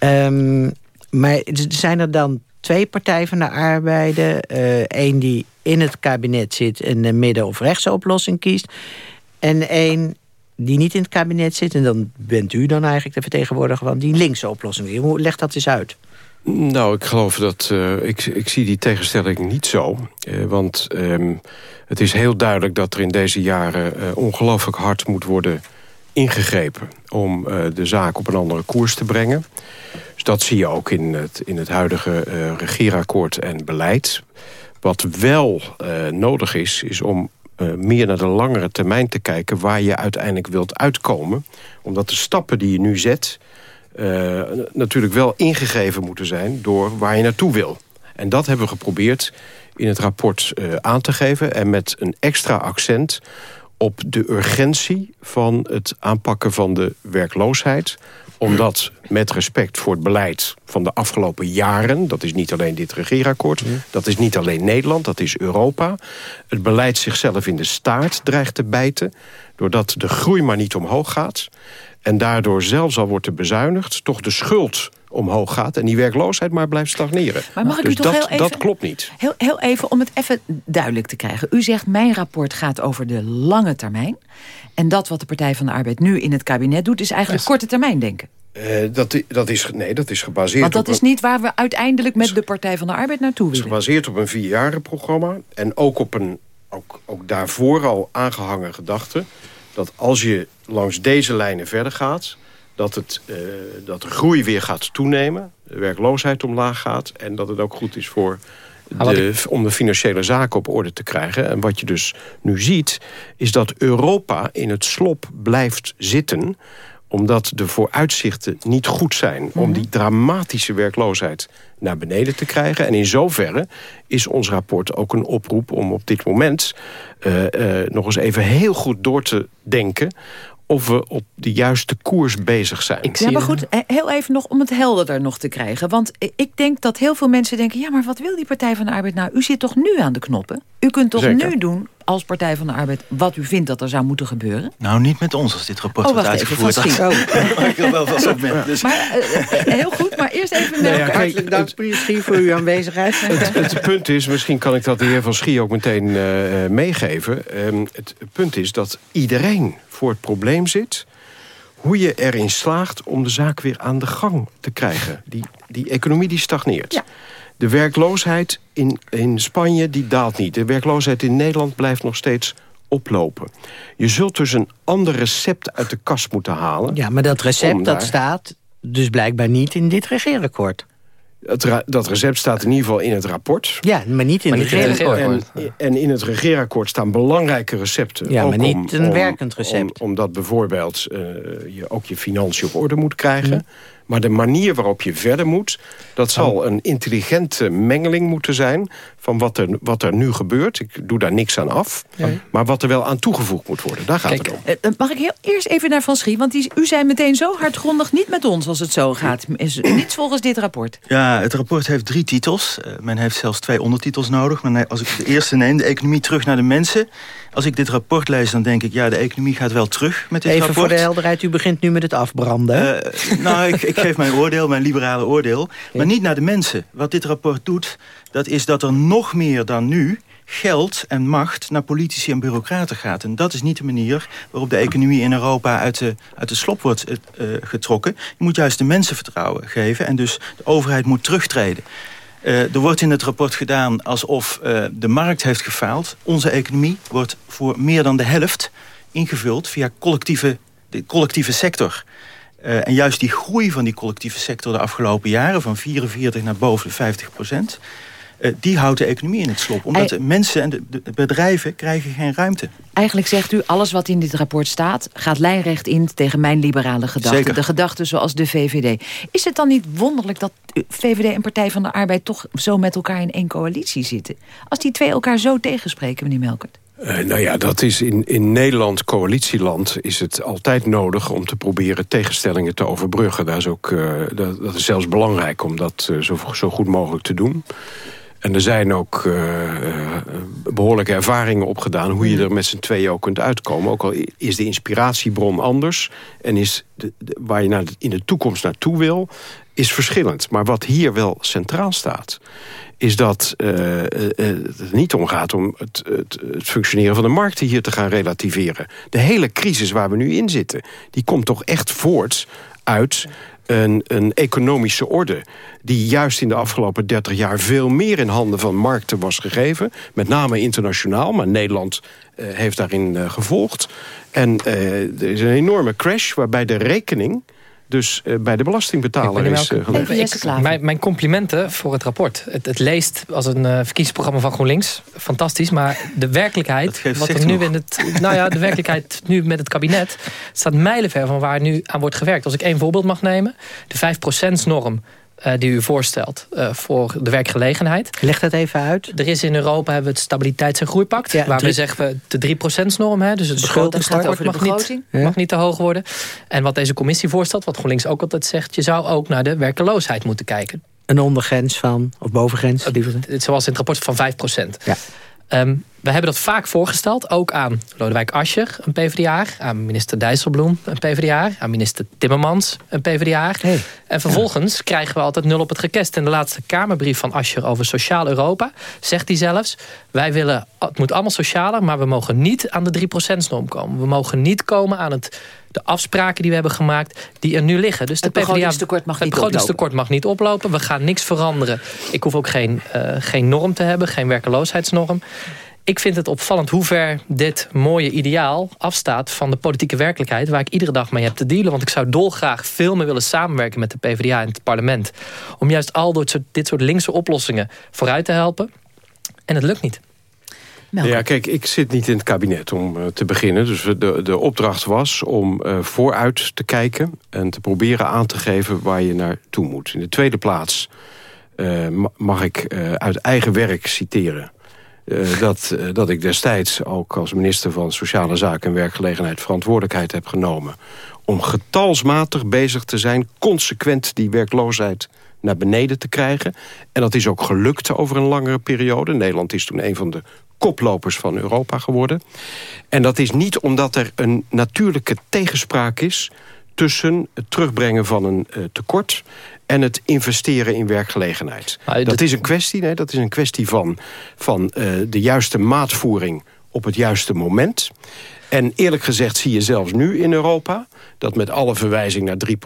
Speaker 6: Um, maar zijn er dan twee partijen van de arbeiden. Eén die in het kabinet zit en de midden- of rechtse oplossing kiest. En één die niet in het kabinet zit. En dan bent u dan eigenlijk de vertegenwoordiger van die linkse oplossing. Legt dat eens uit?
Speaker 7: Nou, ik geloof dat... Uh, ik, ik zie die tegenstelling niet zo. Uh, want um, het is heel duidelijk dat er in deze jaren... Ongelooflijk hard moet worden ingegrepen... om de zaak op een andere koers te brengen. Dus dat zie je ook in het, in het huidige regeerakkoord en beleid. Wat wel uh, nodig is, is om uh, meer naar de langere termijn te kijken... waar je uiteindelijk wilt uitkomen. Omdat de stappen die je nu zet... Uh, natuurlijk wel ingegeven moeten zijn door waar je naartoe wil. En dat hebben we geprobeerd in het rapport aan te geven... en met een extra accent op de urgentie van het aanpakken van de werkloosheid.
Speaker 9: Omdat met respect voor het beleid van de afgelopen jaren... dat is niet alleen dit regeerakkoord, dat is niet alleen Nederland, dat is Europa... het beleid zichzelf in de staart dreigt te bijten... doordat de groei maar niet omhoog gaat... en daardoor zelfs al wordt er bezuinigd... toch de schuld omhoog gaat en die werkloosheid maar blijft stagneren.
Speaker 8: Maar mag ik
Speaker 9: dus
Speaker 8: u toch
Speaker 9: dat,
Speaker 8: heel even,
Speaker 9: dat klopt niet.
Speaker 8: Heel, heel even om het even duidelijk te krijgen. U zegt mijn rapport gaat over de lange termijn. En dat wat de Partij van de Arbeid nu in het kabinet doet... is eigenlijk korte termijn denken.
Speaker 9: Uh, dat, dat, is, nee, dat is gebaseerd
Speaker 8: Want dat
Speaker 9: op
Speaker 8: is niet waar we uiteindelijk met de Partij van de Arbeid naartoe willen.
Speaker 9: Het is gebaseerd op een vierjarenprogramma. En ook op een ook, ook daarvoor al aangehangen gedachte... dat als je langs deze lijnen verder gaat dat, het, uh, dat de groei weer gaat toenemen. De werkloosheid omlaag gaat. En dat het ook goed is voor de, om de financiële zaken op orde te krijgen. En wat je dus nu ziet, is dat Europa in het slop blijft zitten omdat de vooruitzichten niet goed zijn... om mhm. die dramatische werkloosheid naar beneden te krijgen. En in zoverre is ons rapport ook een oproep om op dit moment... Uh, uh, nog eens even heel goed door te denken of we op de juiste koers bezig zijn.
Speaker 8: Ik ja, maar goed, heel even nog om het helderder nog te krijgen. Want ik denk dat heel veel mensen denken... ja, maar wat wil die Partij van de Arbeid nou? U zit toch nu aan de knoppen? U kunt toch nu doen als Partij van de Arbeid wat u vindt dat er zou moeten gebeuren?
Speaker 11: Nou, niet met ons als dit rapport oh, wordt uitgevoerd.
Speaker 8: Even, oh. maar ik wil wel vast opmerken. Dus. Maar, uh, heel goed, maar eerst even... Nee, ja,
Speaker 6: Hartelijk dank, Schie, voor uw aanwezigheid.
Speaker 9: Het, het, punt is, misschien kan ik dat de heer Van Schie ook meteen uh, meegeven. Um, het punt is dat iedereen voor het probleem zit hoe je erin slaagt om de zaak weer aan de gang te krijgen. Die, die economie die stagneert. Ja. De werkloosheid in, in Spanje die daalt niet. De werkloosheid in Nederland blijft nog steeds oplopen. Je zult dus een ander recept uit de kast moeten halen.
Speaker 6: Ja, maar dat recept dat staat dus blijkbaar niet in dit regeerakkoord.
Speaker 9: Het dat recept staat in ieder geval in het rapport.
Speaker 6: Ja, maar niet in het regeerakkoord.
Speaker 9: En, en, in het regeerakkoord staan belangrijke recepten.
Speaker 6: Ja, maar niet een werkend recept.
Speaker 9: omdat bijvoorbeeld uh, je ook je financiën op orde moet krijgen. Maar de manier waarop je verder moet... dat zal een intelligente mengeling moeten zijn... van wat er, wat er nu gebeurt. Ik doe daar niks aan af. Maar wat er wel aan toegevoegd moet worden. Daar gaat het om.
Speaker 8: Eh, mag ik heel eerst even naar Van Schie? Want die, u zei meteen zo hardgrondig niet met ons als het zo gaat. Is, niets volgens dit rapport.
Speaker 11: Ja, het rapport heeft drie titels. Uh, men heeft zelfs twee ondertitels nodig. Maar als ik de eerste neem, de economie terug naar de mensen... Als ik dit rapport lees, dan denk ik... ja, de economie gaat wel terug met dit
Speaker 6: Even
Speaker 11: rapport.
Speaker 6: voor de helderheid, u begint nu met het afbranden.
Speaker 11: Uh, nou, ik, ik, geef mijn oordeel, mijn liberale oordeel. Maar niet naar de mensen. Wat dit rapport doet, dat is dat er nog meer dan nu geld en macht naar politici en bureaucraten gaat. En dat is niet de manier waarop de economie in Europa uit de, uit de slop wordt uh, getrokken. Je moet juist de mensen vertrouwen geven en dus de overheid moet terugtreden. Uh, er wordt in het rapport gedaan alsof uh, de markt heeft gefaald. Onze economie wordt voor meer dan de helft ingevuld via collectieve, de collectieve sector. Uh, en juist die groei van die collectieve sector de afgelopen jaren... van 44 naar boven de 50 procent... Uh, die houdt de economie in het slop. Omdat de mensen en de, de, bedrijven krijgen geen ruimte.
Speaker 8: Eigenlijk zegt u, alles wat in dit rapport staat... gaat lijnrecht in tegen mijn liberale gedachten. De gedachten zoals de VVD. Is het dan niet wonderlijk dat VVD en Partij van de Arbeid... toch zo met elkaar in één coalitie zitten? Als die twee elkaar zo tegenspreken, meneer Melkert.
Speaker 9: Uh, nou ja, dat is in, in Nederland, coalitieland, is het altijd nodig om te proberen tegenstellingen te overbruggen. Dat is, ook, uh, dat, dat, is zelfs belangrijk om dat uh, zo, zo goed mogelijk te doen. En er zijn ook uh, behoorlijke ervaringen opgedaan... hoe je er met z'n tweeën ook kunt uitkomen. Ook al is de inspiratiebron anders... en is de, waar je naar in de toekomst naartoe wil, is verschillend. Maar wat hier wel centraal staat is dat uh, het niet om gaat om het, het, het, functioneren van de markten hier te gaan relativeren. De hele crisis waar we nu in zitten, die komt toch echt voort uit een, een economische orde... die juist in de afgelopen 30 jaar veel meer in handen van markten was gegeven. Met name internationaal, maar Nederland uh, heeft daarin uh, gevolgd. En uh, er is een enorme crash waarbij de rekening dus uh, bij de belastingbetaler is uh, gelegd.
Speaker 10: Mijn, mijn, complimenten voor het rapport. Het, het leest als een uh, verkiezingsprogramma van GroenLinks. Fantastisch, maar de werkelijkheid... wat er nu in het, nou ja, de werkelijkheid nu met het kabinet... staat mijlenver van waar nu aan wordt gewerkt. Als ik één voorbeeld mag nemen. De 5%-norm uh, die u voorstelt uh, voor de werkgelegenheid.
Speaker 6: Leg dat even uit.
Speaker 10: Er is in Europa hebben we het Stabiliteits- en Groeipact. Ja, waar we zeggen we de 3%-norm. Dus het begrotingstekort mag, niet, ja. mag niet te hoog worden. En wat deze commissie voorstelt, wat GroenLinks ook altijd zegt... je zou ook naar de werkeloosheid moeten kijken.
Speaker 6: Een ondergrens van, of bovengrens?
Speaker 10: Zoals in het rapport van 5%. Ja. Um, we hebben dat vaak voorgesteld, ook aan Lodewijk Asscher, een PvdA... aan minister Dijsselbloem, een PvdA... aan minister Timmermans, een PvdA. Hey, en vervolgens krijgen we altijd nul op het gekest. In de laatste Kamerbrief van Asscher over Sociaal Europa... zegt hij zelfs, wij willen, het moet allemaal socialer... maar we mogen niet aan de 3%-norm komen. We mogen niet komen aan het de afspraken die we hebben gemaakt, die er nu liggen. Dus
Speaker 8: het
Speaker 10: de
Speaker 8: begrotingstekort mag, niet
Speaker 10: oplopen. mag niet oplopen. We gaan niks veranderen. Ik hoef ook geen, uh, geen norm te hebben, geen werkeloosheidsnorm. Ik vind het opvallend hoe ver dit mooie ideaal afstaat van de politieke werkelijkheid waar ik iedere dag mee heb te dealen. Want ik zou dolgraag veel meer willen samenwerken met de PvdA en het parlement. Om juist al dit soort, dit soort linkse oplossingen vooruit te helpen. En het lukt niet.
Speaker 9: Ja, kijk, ik zit niet in het kabinet om uh, te beginnen. Dus de, de opdracht was om uh, vooruit te kijken... en te proberen aan te geven waar je naartoe moet. In de tweede plaats uh, mag ik uit eigen werk citeren... dat, dat ik destijds ook als minister van Sociale Zaken en Werkgelegenheid... verantwoordelijkheid heb genomen om getalsmatig bezig te zijn... consequent die werkloosheid naar beneden te krijgen. En dat is ook gelukt over een langere periode. Nederland is toen een van de koplopers van Europa geworden. En dat is niet omdat er een natuurlijke tegenspraak is... tussen het terugbrengen van een uh, tekort en het investeren in werkgelegenheid. Dat is een kwestie, nee, dat is een kwestie van, van uh, de juiste maatvoering op het juiste moment. En eerlijk gezegd zie je zelfs nu in Europa... dat met alle verwijzing naar 3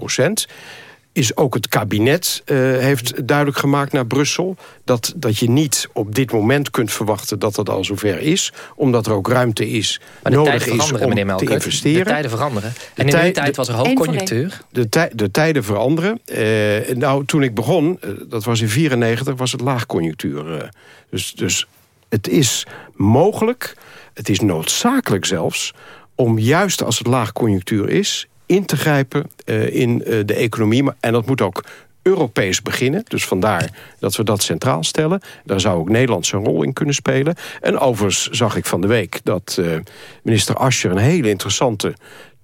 Speaker 9: is ook het kabinet uh, heeft duidelijk gemaakt naar Brussel... Dat, dat je niet op dit moment kunt verwachten dat dat al zover is. Omdat er ook ruimte is, nodig is om te investeren.
Speaker 10: De tijden veranderen. En in die tijd was er hoogconjunctuur.
Speaker 9: De, tij, de tijden veranderen. Uh, nou, toen ik begon, uh, dat was in 94, was het laagconjunctuur. dus, dus het is mogelijk, het is noodzakelijk zelfs... om juist als het laagconjunctuur is in te grijpen uh, in uh, de economie. En dat moet ook Europees beginnen. Dus vandaar dat we dat centraal stellen. Daar zou ook Nederland zijn rol in kunnen spelen. En overigens zag ik van de week dat uh, minister Ascher... een hele interessante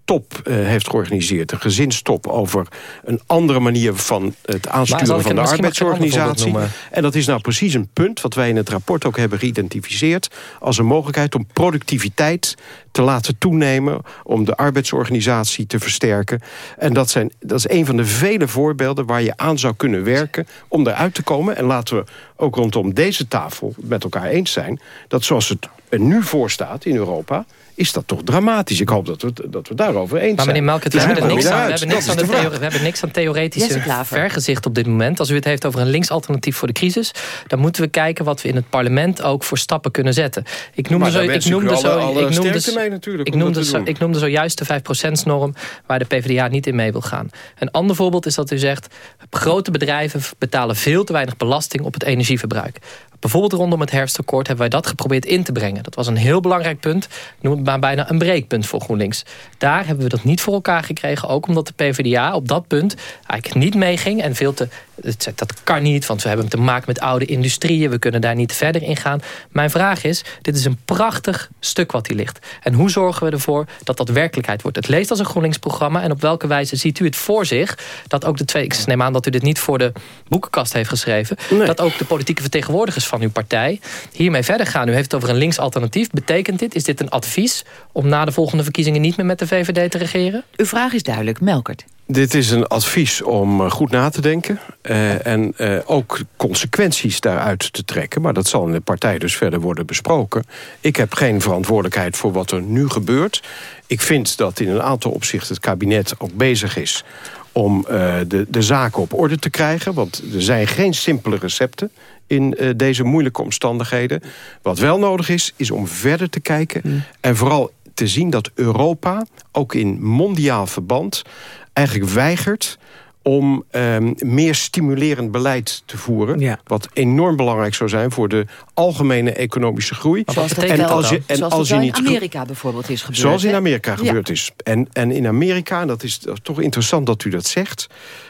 Speaker 9: top uh, heeft georganiseerd. Een gezinstop over een andere manier van het aansturen van de arbeidsorganisatie. En dat is nou precies een punt wat wij in het rapport ook hebben geïdentificeerd... als een mogelijkheid om productiviteit te laten toenemen... om de arbeidsorganisatie te versterken. En dat, zijn, dat is een van de vele voorbeelden waar je aan zou kunnen werken... om eruit te komen. En laten we ook rondom deze tafel met elkaar eens zijn... dat zoals het er nu voor staat in Europa is dat toch dramatisch. Ik hoop dat we, dat we daarover eens zijn.
Speaker 10: Maar meneer Melkert, we, hebben niks aan, we, hebben niks aan de we hebben niks aan theoretische vergezicht op dit moment. Als u het heeft over een linksalternatief voor de crisis... dan moeten we kijken wat we in het parlement ook voor stappen kunnen zetten. Ik noemde zo, ik noemde zo, ik noemde, mee natuurlijk, ik noemde, zo, ik noemde zojuist de 5%-norm... waar de PvdA niet in mee wil gaan. Een ander voorbeeld is dat u zegt... grote bedrijven betalen veel te weinig belasting op het energieverbruik. Bijvoorbeeld rondom het herfstakkoord hebben wij dat geprobeerd in te brengen. Dat was een heel belangrijk punt, noem het maar bijna een breekpunt voor GroenLinks. Daar hebben we dat niet voor elkaar gekregen, ook omdat de PvdA op dat punt eigenlijk niet meeging en veel te dat kan niet, want we hebben te maken met oude industrieën. We kunnen daar niet verder in gaan. Mijn vraag is, dit is een prachtig stuk wat hier ligt. En hoe zorgen we ervoor dat dat werkelijkheid wordt? Het leest als een GroenLinks-programma. En op welke wijze ziet u het voor zich? Dat ook de twee, ik neem aan dat u dit niet voor de boekenkast heeft geschreven. Dat ook de politieke vertegenwoordigers van uw partij hiermee verder gaan. U heeft het over een links alternatief. Betekent dit, is dit een advies om na de volgende verkiezingen niet meer met de VVD te regeren?
Speaker 8: Uw vraag is duidelijk, Melkert.
Speaker 9: Dit is een advies om eh, goed na te denken. Uh, en uh, ook consequenties daaruit te trekken. Maar dat zal in de partij dus verder worden besproken. Ik heb geen verantwoordelijkheid voor wat er nu gebeurt. Ik vind dat in een aantal opzichten het kabinet ook bezig is... om de, de zaken op orde te krijgen. Want er zijn geen simpele recepten in deze moeilijke omstandigheden. Wat wel nodig is, is om verder te kijken... Mm. en vooral te zien dat Europa, ook in mondiaal verband eigenlijk weigert om um, meer stimulerend beleid te voeren. Wat enorm belangrijk zou zijn voor de algemene economische groei.
Speaker 8: Zoals dat, en als je, en zoals als je niet in Amerika bijvoorbeeld is gebeurd.
Speaker 9: Zoals in Amerika gebeurd is. En, en in Amerika, dat is toch interessant dat u dat zegt...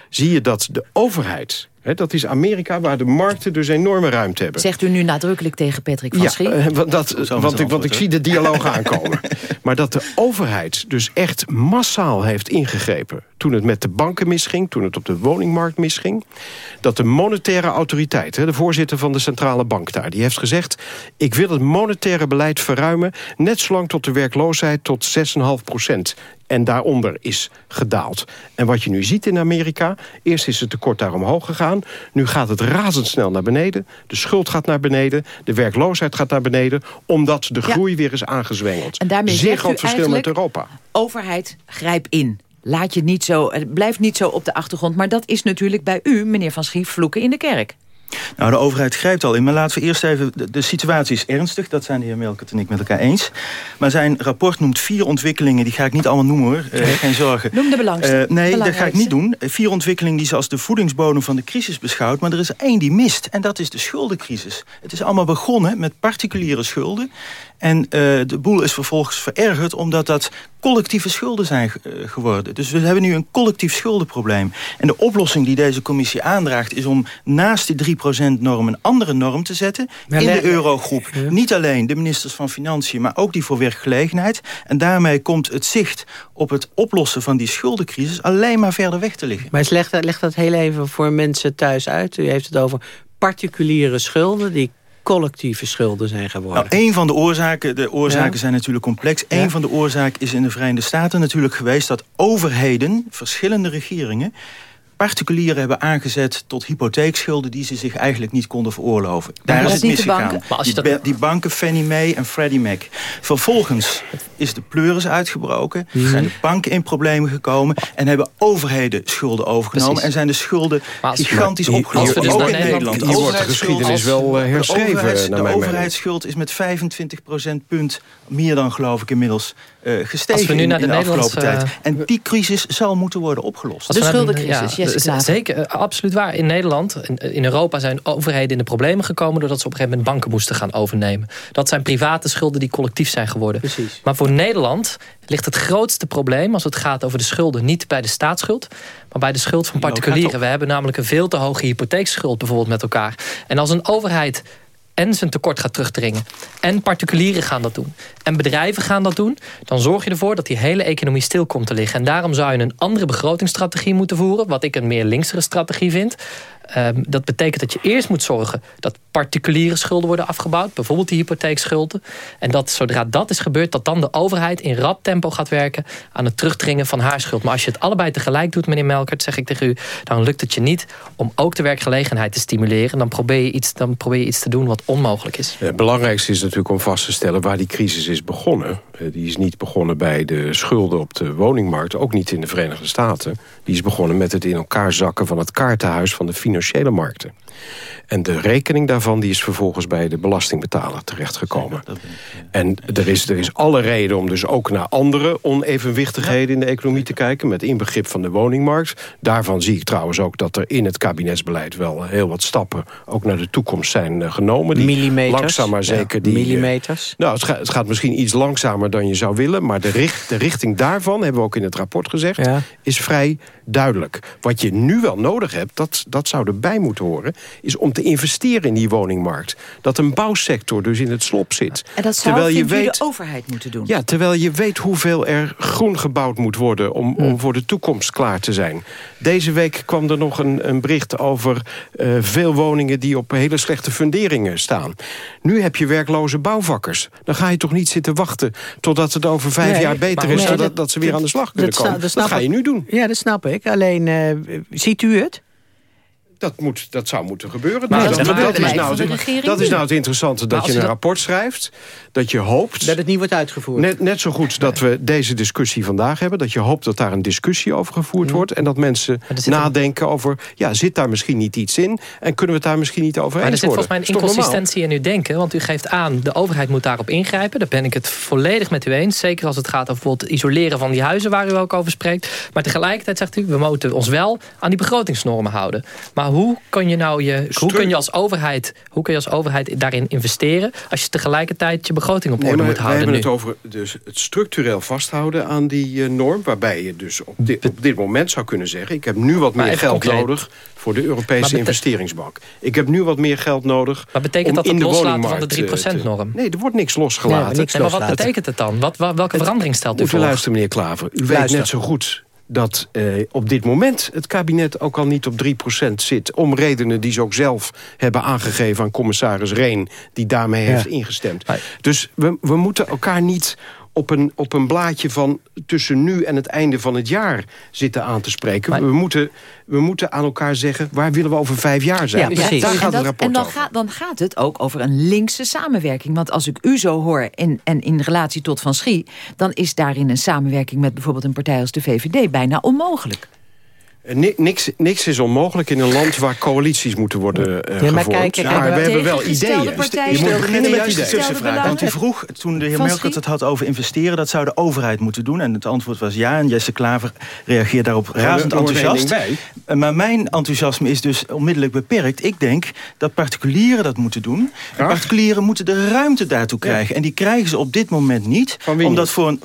Speaker 9: zie je dat de overheid dat is Amerika, waar de markten dus enorme ruimte hebben.
Speaker 8: Zegt u nu nadrukkelijk tegen Patrick van Schie?
Speaker 9: Ja, want, dat, want, ik, want ik zie de dialoog aankomen. Maar dat de overheid dus echt massaal heeft ingegrepen... toen het met de banken misging, toen het op de woningmarkt misging... dat de monetaire autoriteit, de voorzitter van de centrale bank daar... die heeft gezegd, ik wil het monetaire beleid verruimen... net zolang tot de werkloosheid tot 6,5 procent en daaronder is gedaald. En wat je nu ziet in Amerika... eerst is het tekort daar omhoog gegaan... nu gaat het razendsnel naar beneden. De schuld gaat naar beneden, de werkloosheid gaat naar beneden... omdat de groei weer is aangezwengeld.
Speaker 8: En daarmee
Speaker 9: Zeer groot verschil met Europa.
Speaker 8: Overheid, grijp in. Laat je niet zo, blijf niet zo op de achtergrond. Maar dat is natuurlijk bij u, meneer Van Schief, vloeken in de kerk.
Speaker 11: Nou, de overheid grijpt al in. Maar laten we eerst even... De, situatie is ernstig, dat zijn de heer Melkert en ik met elkaar eens. Maar zijn rapport noemt vier ontwikkelingen... die ga ik niet allemaal noemen hoor, uh, geen zorgen.
Speaker 8: Noem de belangrijkste.
Speaker 11: Uh, nee, dat ga ik niet doen. Vier ontwikkelingen die ze als de voedingsbodem van de crisis beschouwt. Maar er is één die mist. En dat is de schuldencrisis. Het is allemaal begonnen met particuliere schulden. En uh, de boel is vervolgens verergerd omdat dat collectieve schulden zijn uh, geworden. Dus we hebben nu een collectief schuldenprobleem. En de oplossing die deze commissie aandraagt... is om naast die 3%-norm een andere norm te zetten... in de eurogroep. Niet alleen de ministers van Financiën... maar ook die voor werkgelegenheid. En daarmee komt het zicht op het oplossen van die schuldencrisis... alleen maar verder weg te liggen.
Speaker 6: Maar leg dat, leg dat heel even voor mensen thuis uit. U heeft het over particuliere schulden... die collectieve schulden zijn geworden?
Speaker 11: Nou, een van de oorzaken, de oorzaken zijn natuurlijk complex. Een van de oorzaken is in de Verenigde Staten natuurlijk geweest... dat overheden, verschillende regeringen particulieren hebben aangezet tot hypotheekschulden... die ze zich eigenlijk niet konden veroorloven. Daar is het misgegaan. Die, dat... die, banken Fannie Mae en Freddie Mac. Vervolgens is de pleuris uitgebroken. Mhm. Zijn de banken in problemen gekomen... en hebben overheden schulden overgenomen... en zijn de schulden gigantisch opgelopen.
Speaker 9: Dus ook in Nederland. Hier wordt de geschiedenis wel uh, herschreven.
Speaker 11: De, overheidsschuld is met 25 procentpunt... meer dan geloof ik inmiddels uh, gestegen nu naar de, in de afgelopen tijd. En die crisis zal moeten worden opgelost.
Speaker 8: De schuldencrisis, ja,
Speaker 10: Zeker, eh, absoluut waar. In Nederland, in Europa zijn overheden in de problemen gekomen... doordat ze op een gegeven moment banken moesten gaan overnemen. Dat zijn private schulden die collectief zijn geworden.
Speaker 6: Precies.
Speaker 10: Maar voor Nederland ligt het grootste probleem... als het gaat over de schulden niet bij de staatsschuld... maar bij de schuld van particulieren. We hebben namelijk een veel te hoge hypotheekschuld bijvoorbeeld met elkaar. En als een overheid en zijn tekort gaat terugdringen. En particulieren gaan dat doen. En bedrijven gaan dat doen. Dan zorg je ervoor dat die hele economie stil komt te liggen. En daarom zou je een andere begrotingsstrategie moeten voeren. Wat ik een meer linksere strategie vind. Ehm, dat betekent dat je eerst moet zorgen dat particuliere schulden worden afgebouwd. Bijvoorbeeld die hypotheekschulden. En dat zodra dat is gebeurd, dat dan de overheid in rap tempo gaat werken aan het terugdringen van haar schuld. Maar als je het allebei tegelijk doet, meneer Melkert, zeg ik tegen u, dan lukt het je niet om ook de werkgelegenheid te stimuleren. Dan probeer je iets, dan probeer je iets te doen wat onmogelijk is.
Speaker 9: Het belangrijkste is natuurlijk om vast te stellen waar die crisis is begonnen. Eh, die is niet begonnen bij de schulden op de woningmarkt, ook niet in de Verenigde Staten. Die is begonnen met het in elkaar zakken van het kaartenhuis van de financiële markten. En de rekening daarvan die is vervolgens bij de belastingbetaler terechtgekomen. En er is, er is alle reden om dus ook naar andere onevenwichtigheden in de economie te kijken. Met inbegrip van de woningmarkt. Daarvan zie ik trouwens ook dat er in het kabinetsbeleid wel heel wat stappen ook naar de toekomst zijn eh, genomen.
Speaker 6: Die Millimeters.
Speaker 9: Langzaam maar zeker. die,
Speaker 6: eh, millimeters.
Speaker 9: nou, het gaat, het gaat, misschien iets langzamer dan je zou willen. Maar de, richt, de richting daarvan, hebben we ook in het rapport gezegd, is vrij duidelijk. Wat je nu wel nodig hebt, dat, dat zou erbij moeten horen... is om te investeren in die woningmarkt. Dat een bouwsector dus in het slop zit.
Speaker 8: En dat zou terwijl je weet, de overheid moeten doen?
Speaker 9: Ja, terwijl je weet hoeveel er groen gebouwd moet worden... om, om voor de toekomst klaar te zijn. Deze week kwam er nog een, een bericht over uh, veel woningen... die op hele slechte funderingen staan. Nu heb je werkloze bouwvakkers. Dan ga je toch niet zitten wachten totdat het over vijf jaar beter is... zodat dat, ze weer aan de slag kunnen komen. Dat, ga je nu doen.
Speaker 6: Ja, dat snap ik. Alleen, uh, ziet u het?
Speaker 9: Dat, moet, dat zou moeten gebeuren. Maar dat, dat, is nou, het, dat is nou het interessante. Dat je een rapport schrijft. Dat je hoopt...
Speaker 6: Dat het niet wordt uitgevoerd.
Speaker 9: Net, net zo goed dat we deze discussie vandaag hebben. Dat je hoopt dat daar een discussie over gevoerd mm. wordt. En dat mensen nadenken over... Ja, zit daar misschien niet iets in? En kunnen we het daar misschien niet over
Speaker 10: maar
Speaker 9: eens
Speaker 10: worden? Maar er zit volgens mij een inconsistentie in uw denken. Want u geeft aan, de overheid moet daarop ingrijpen. Daar ben ik het volledig met u eens. Zeker als het gaat over bijvoorbeeld het isoleren van die huizen... waar u ook over spreekt. Maar tegelijkertijd zegt u, we moeten ons wel aan die begrotingsnormen houden. Maar hoe kun je nou je, hoe kun je als overheid, hoe kun je als overheid daarin investeren als je tegelijkertijd je begroting op orde moet houden?
Speaker 9: We hebben het over dus het structureel vasthouden aan die norm, waarbij je dus op dit, op dit moment zou kunnen zeggen: ik heb nu wat meer geld nodig voor de Europese investeringsbank. Ik heb nu wat meer geld nodig.
Speaker 10: Maar betekent dat het loslaten van de 3%-norm?
Speaker 9: Nee, er wordt niks losgelaten.
Speaker 10: Nee, maar wat betekent het dan? Wat, welke verandering stelt u voor?
Speaker 9: Luister, meneer Klaver. U weet net zo goed dat eh, op dit moment het kabinet ook al niet op 3% zit... om redenen die ze ook zelf hebben aangegeven aan commissaris Reen... die daarmee heeft ingestemd. Dus we, we moeten elkaar niet op een, op een blaadje van tussen nu en het einde van het jaar zitten aan te spreken. we, moeten, we moeten aan elkaar zeggen, waar willen we over vijf jaar zijn? Ja, precies. Daar gaat
Speaker 8: en,
Speaker 9: het rapport
Speaker 8: en dan, Gaat, dan gaat het ook over een linkse samenwerking. Want als ik u zo hoor in, en in relatie tot Van Schie... dan is daarin een samenwerking met bijvoorbeeld een partij als de VVD bijna onmogelijk.
Speaker 9: Eh, niks, niks is onmogelijk in een land waar coalities moeten worden uh, ja, maar, kijk, maar we hebben wel ideeën.
Speaker 11: Je moet beginnen met die tussenvraag. Want u vroeg, toen de heer Melkert het had over investeren... dat zou de overheid moeten doen. En het antwoord was ja. En Jesse Klaver reageert daarop razend enthousiast. Eh, maar mijn enthousiasme is dus onmiddellijk beperkt. Ik denk dat particulieren dat moeten doen. En particulieren moeten de ruimte daartoe krijgen. En die krijgen ze op dit moment niet.
Speaker 9: Van wie
Speaker 11: omdat Voor een,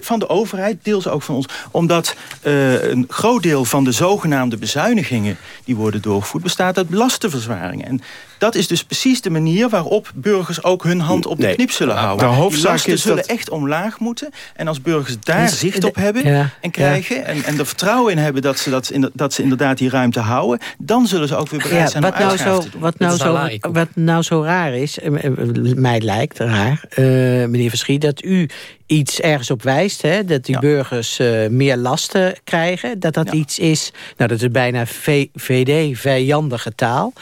Speaker 11: van de overheid, deels ook van ons. Omdat uh, een groot deel van de zogenaamde bezuinigingen die worden doorgevoerd... bestaat uit lastenverzwaringen. En dat is dus precies de manier waarop burgers ook hun hand op de knip zullen houden. De hoofdzaak lasten is zullen echt omlaag moeten. En als burgers daar zicht op hebben en krijgen... En, en er vertrouwen in hebben dat ze, dat, dat ze inderdaad die ruimte houden... dan zullen ze ook weer bereid zijn
Speaker 6: wat
Speaker 11: om
Speaker 6: nou zo,
Speaker 11: te doen.
Speaker 6: Wat nou, zo, wat nou zo raar is, eh, eh, mij lijkt raar... Uh, meneer Verschiet, dat u iets ergens op wijst... Hè, dat die burgers uh, meer lasten krijgen. Dat dat iets is, nou dat is bijna VD-vijandige taal...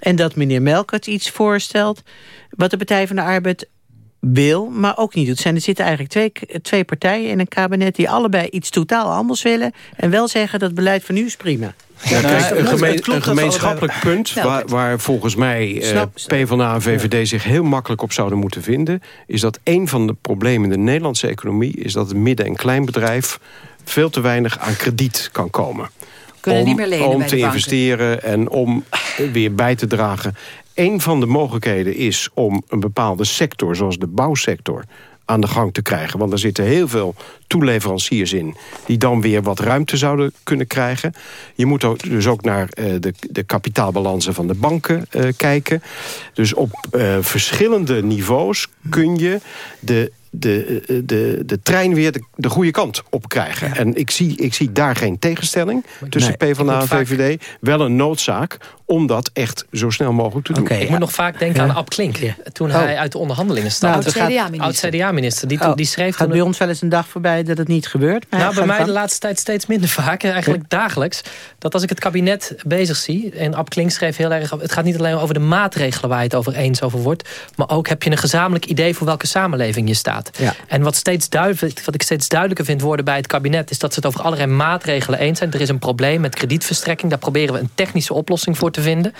Speaker 6: En dat meneer Melkert iets voorstelt... wat de Partij van de Arbeid wil, maar ook niet doet. Zijn, er zitten eigenlijk twee, twee partijen in een kabinet... die allebei iets totaal anders willen... en wel zeggen dat het beleid van u is prima.
Speaker 9: Ja, kijk, een, gemeen, een gemeenschappelijk punt waar, waar, volgens mij eh, PvdA en VVD zich heel makkelijk op zouden moeten vinden... is dat een van de problemen in de Nederlandse economie... is dat het midden- en kleinbedrijf veel te weinig aan krediet kan komen
Speaker 8: kunnen
Speaker 9: om,
Speaker 8: niet meer lenen
Speaker 9: om
Speaker 8: bij
Speaker 9: te investeren en om weer bij te dragen. Een van de mogelijkheden is om een bepaalde sector, zoals de bouwsector aan de gang te krijgen. Want er zitten heel veel toeleveranciers in... die dan weer wat ruimte zouden kunnen krijgen. Je moet ook, dus ook naar uh, de, de kapitaalbalansen van de banken uh, kijken. Dus op uh, verschillende niveaus kun je de de, de, de trein weer de, de goede kant op krijgen. En ik zie, ik zie daar geen tegenstelling tussen nee, PvdA en VVD. Wel een noodzaak om dat echt zo snel mogelijk te doen.
Speaker 10: Okay, ik moet nog vaak denken aan Ab Klink. Toen hij oh. uit de onderhandelingen stapte.
Speaker 8: Nou,
Speaker 10: Oud-CDA-minister. Die, oh. die schreef
Speaker 6: gaat bij ons wel eens een dag voorbij dat het niet gebeurt?
Speaker 10: Maar nou, bij mij de laatste tijd steeds minder vaak. Eigenlijk dagelijks. Dat als ik het kabinet bezig zie. En Ab Klink schreef heel erg... Het gaat niet alleen over de maatregelen waar je het over eens over wordt. Maar ook heb je een gezamenlijk idee voor welke samenleving je staat.
Speaker 6: Ja.
Speaker 10: En wat, steeds duidelijk, wat ik steeds duidelijker vind worden bij het kabinet... is dat ze het over allerlei maatregelen eens zijn. Er is een probleem met kredietverstrekking. Daar proberen we een technische oplossing voor te vinden.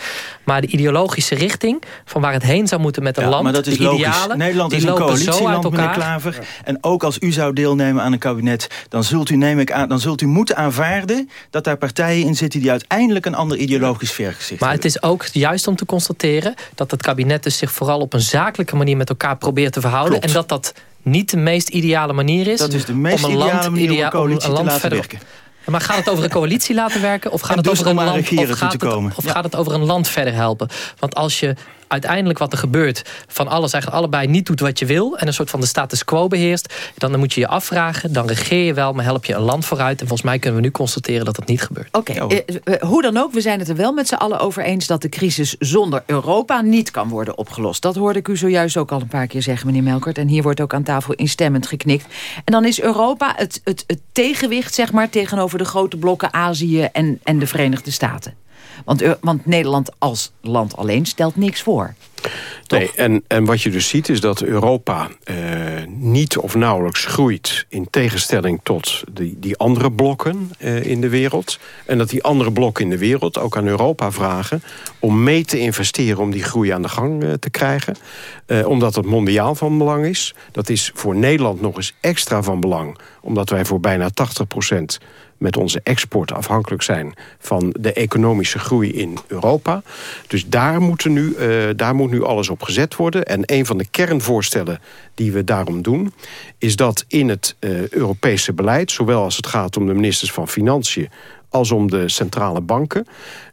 Speaker 10: Maar de ideologische richting van waar het heen zou moeten met een land...
Speaker 11: Maar dat is
Speaker 10: de
Speaker 11: logisch.
Speaker 10: idealen,
Speaker 11: Nederland is een coalitieland, meneer Klaver. En ook als u zou deelnemen aan een kabinet... dan zult u, neem ik aan, dan zult u moeten aanvaarden... dat daar partijen in zitten die uiteindelijk een ander ideologisch vergezicht
Speaker 10: Maar het is ook juist om te constateren... dat het kabinet dus zich vooral op een zakelijke manier met elkaar probeert te verhouden.
Speaker 11: Klopt.
Speaker 10: En dat dat niet de meest ideale manier is...
Speaker 11: Dat is de meest
Speaker 10: om een
Speaker 11: ideale
Speaker 10: land,
Speaker 11: manier om een coalitie
Speaker 10: een
Speaker 11: te laten
Speaker 10: verder
Speaker 11: werken.
Speaker 10: maar gaat het over een coalitie laten werken? Of gaat,
Speaker 11: En
Speaker 10: het,
Speaker 11: dus
Speaker 10: over een, land, of het, gaat het over een land verder helpen? Want als je uiteindelijk wat er gebeurt... van alles eigenlijk allebei niet doet wat je wil... en een soort van de status quo beheerst... dan moet je je afvragen, dan regeer je wel... maar help je een land vooruit. En volgens mij kunnen we nu constateren dat dat niet gebeurt.
Speaker 8: Oké, eh, hoe dan ook, we zijn het er wel met z'n allen over eens... dat de crisis zonder Europa niet kan worden opgelost. Dat hoorde ik u zojuist ook al een paar keer zeggen, meneer Melkert. En hier wordt ook aan tafel instemmend geknikt. En dan is Europa het, het, het tegenwicht, zeg maar... tegenover de grote blokken Azië en, en de Verenigde Staten. Want, Eu- want Nederland als land alleen stelt niks voor.
Speaker 9: Nee, en, en wat je dus ziet is dat Europa eh, niet of nauwelijks groeit... in tegenstelling tot die, die andere blokken eh, in de wereld. En dat die andere blokken in de wereld ook aan Europa vragen... om mee te investeren om die groei aan de gang eh, te krijgen. Eh, omdat het mondiaal van belang is. Dat is voor Nederland nog eens extra van belang... omdat wij voor bijna 80 met onze export afhankelijk zijn van de economische groei in Europa. Dus daar, moeten nu, uh, daar moet nu alles op gezet worden. En een van de kernvoorstellen die we daarom doen... is dat in het uh, Europese beleid, zowel als het gaat om de ministers van Financiën als om de centrale banken...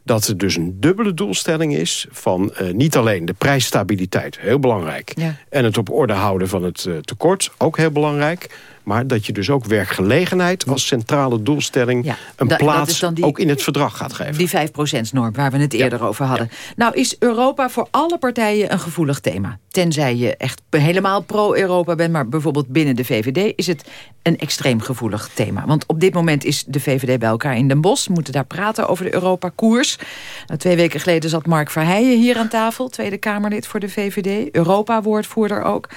Speaker 9: dat er dus een dubbele doelstelling is van uh, niet alleen de prijsstabiliteit, heel belangrijk... Ja. en het op orde houden van het uh, tekort, ook heel belangrijk... Maar dat je dus ook werkgelegenheid als centrale doelstelling... Ja, een plaats die, ook in het verdrag gaat geven.
Speaker 8: Die 5%-norm waar we het eerder over hadden. Nou is Europa voor alle partijen een gevoelig thema. Tenzij je echt helemaal pro-Europa bent... maar bijvoorbeeld binnen de VVD is het een extreem gevoelig thema. Want op dit moment is de VVD bij elkaar in Den Bosch. We moeten daar praten over de Europa-koers. Nou, twee weken geleden zat Mark Verheijen hier aan tafel. Tweede Kamerlid voor de VVD. Europa-woordvoerder ook.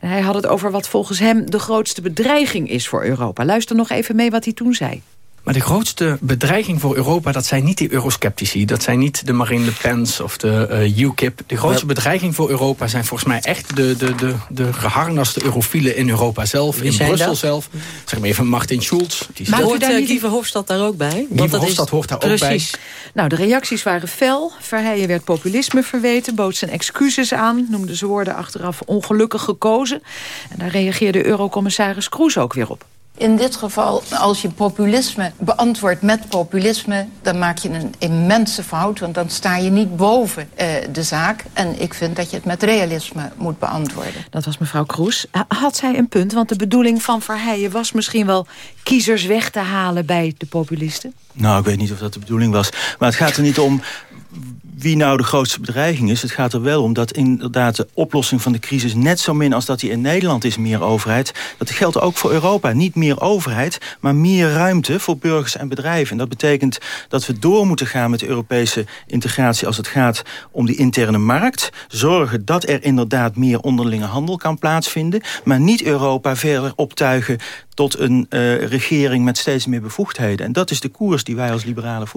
Speaker 8: En hij had het over wat volgens hem de grootste bedreiging is voor Europa. Luister nog even mee wat hij toen zei.
Speaker 22: Maar de grootste bedreiging voor Europa, dat zijn niet die eurosceptici. Dat zijn niet de Marine Le Pen's of de uh, UKIP. De grootste bedreiging voor Europa zijn volgens mij echt de, de, de, de geharnaste eurofielen in Europa zelf. in Brussel dat? zelf. Zeg maar even Martin Schulz.
Speaker 23: Die maar hoort Guy Verhofstadt daar ook bij?
Speaker 22: Guy Verhofstadt hoort daar
Speaker 8: Precies.
Speaker 22: ook bij.
Speaker 8: Nou, de reacties waren fel. Verheijen werd populisme verweten, bood zijn excuses aan... noemde ze woorden achteraf ongelukkig gekozen. En daar reageerde eurocommissaris Kroes ook weer op.
Speaker 24: In dit geval, als je populisme beantwoordt met populisme... dan maak je een immense fout, want dan sta je niet boven uh, de zaak. En ik vind dat je het met realisme moet beantwoorden.
Speaker 8: Dat was mevrouw Kroes. Had zij een punt? Want de bedoeling van Verheijen was misschien wel... kiezers weg te halen bij de populisten?
Speaker 11: Nou, ik weet niet of dat de bedoeling was. Maar het gaat er niet om wie nou de grootste bedreiging is. Het gaat er wel om dat inderdaad de oplossing van de crisis... net zo min als dat die in Nederland is, meer overheid... dat geldt ook voor Europa. Niet meer overheid, maar meer ruimte voor burgers en bedrijven. En dat betekent dat we door moeten gaan met de Europese integratie... als het gaat om die interne markt. Zorgen dat er inderdaad meer onderlinge handel kan plaatsvinden. Maar niet Europa verder optuigen tot een uh, regering met steeds meer bevoegdheden. En dat is de koers die wij als liberalen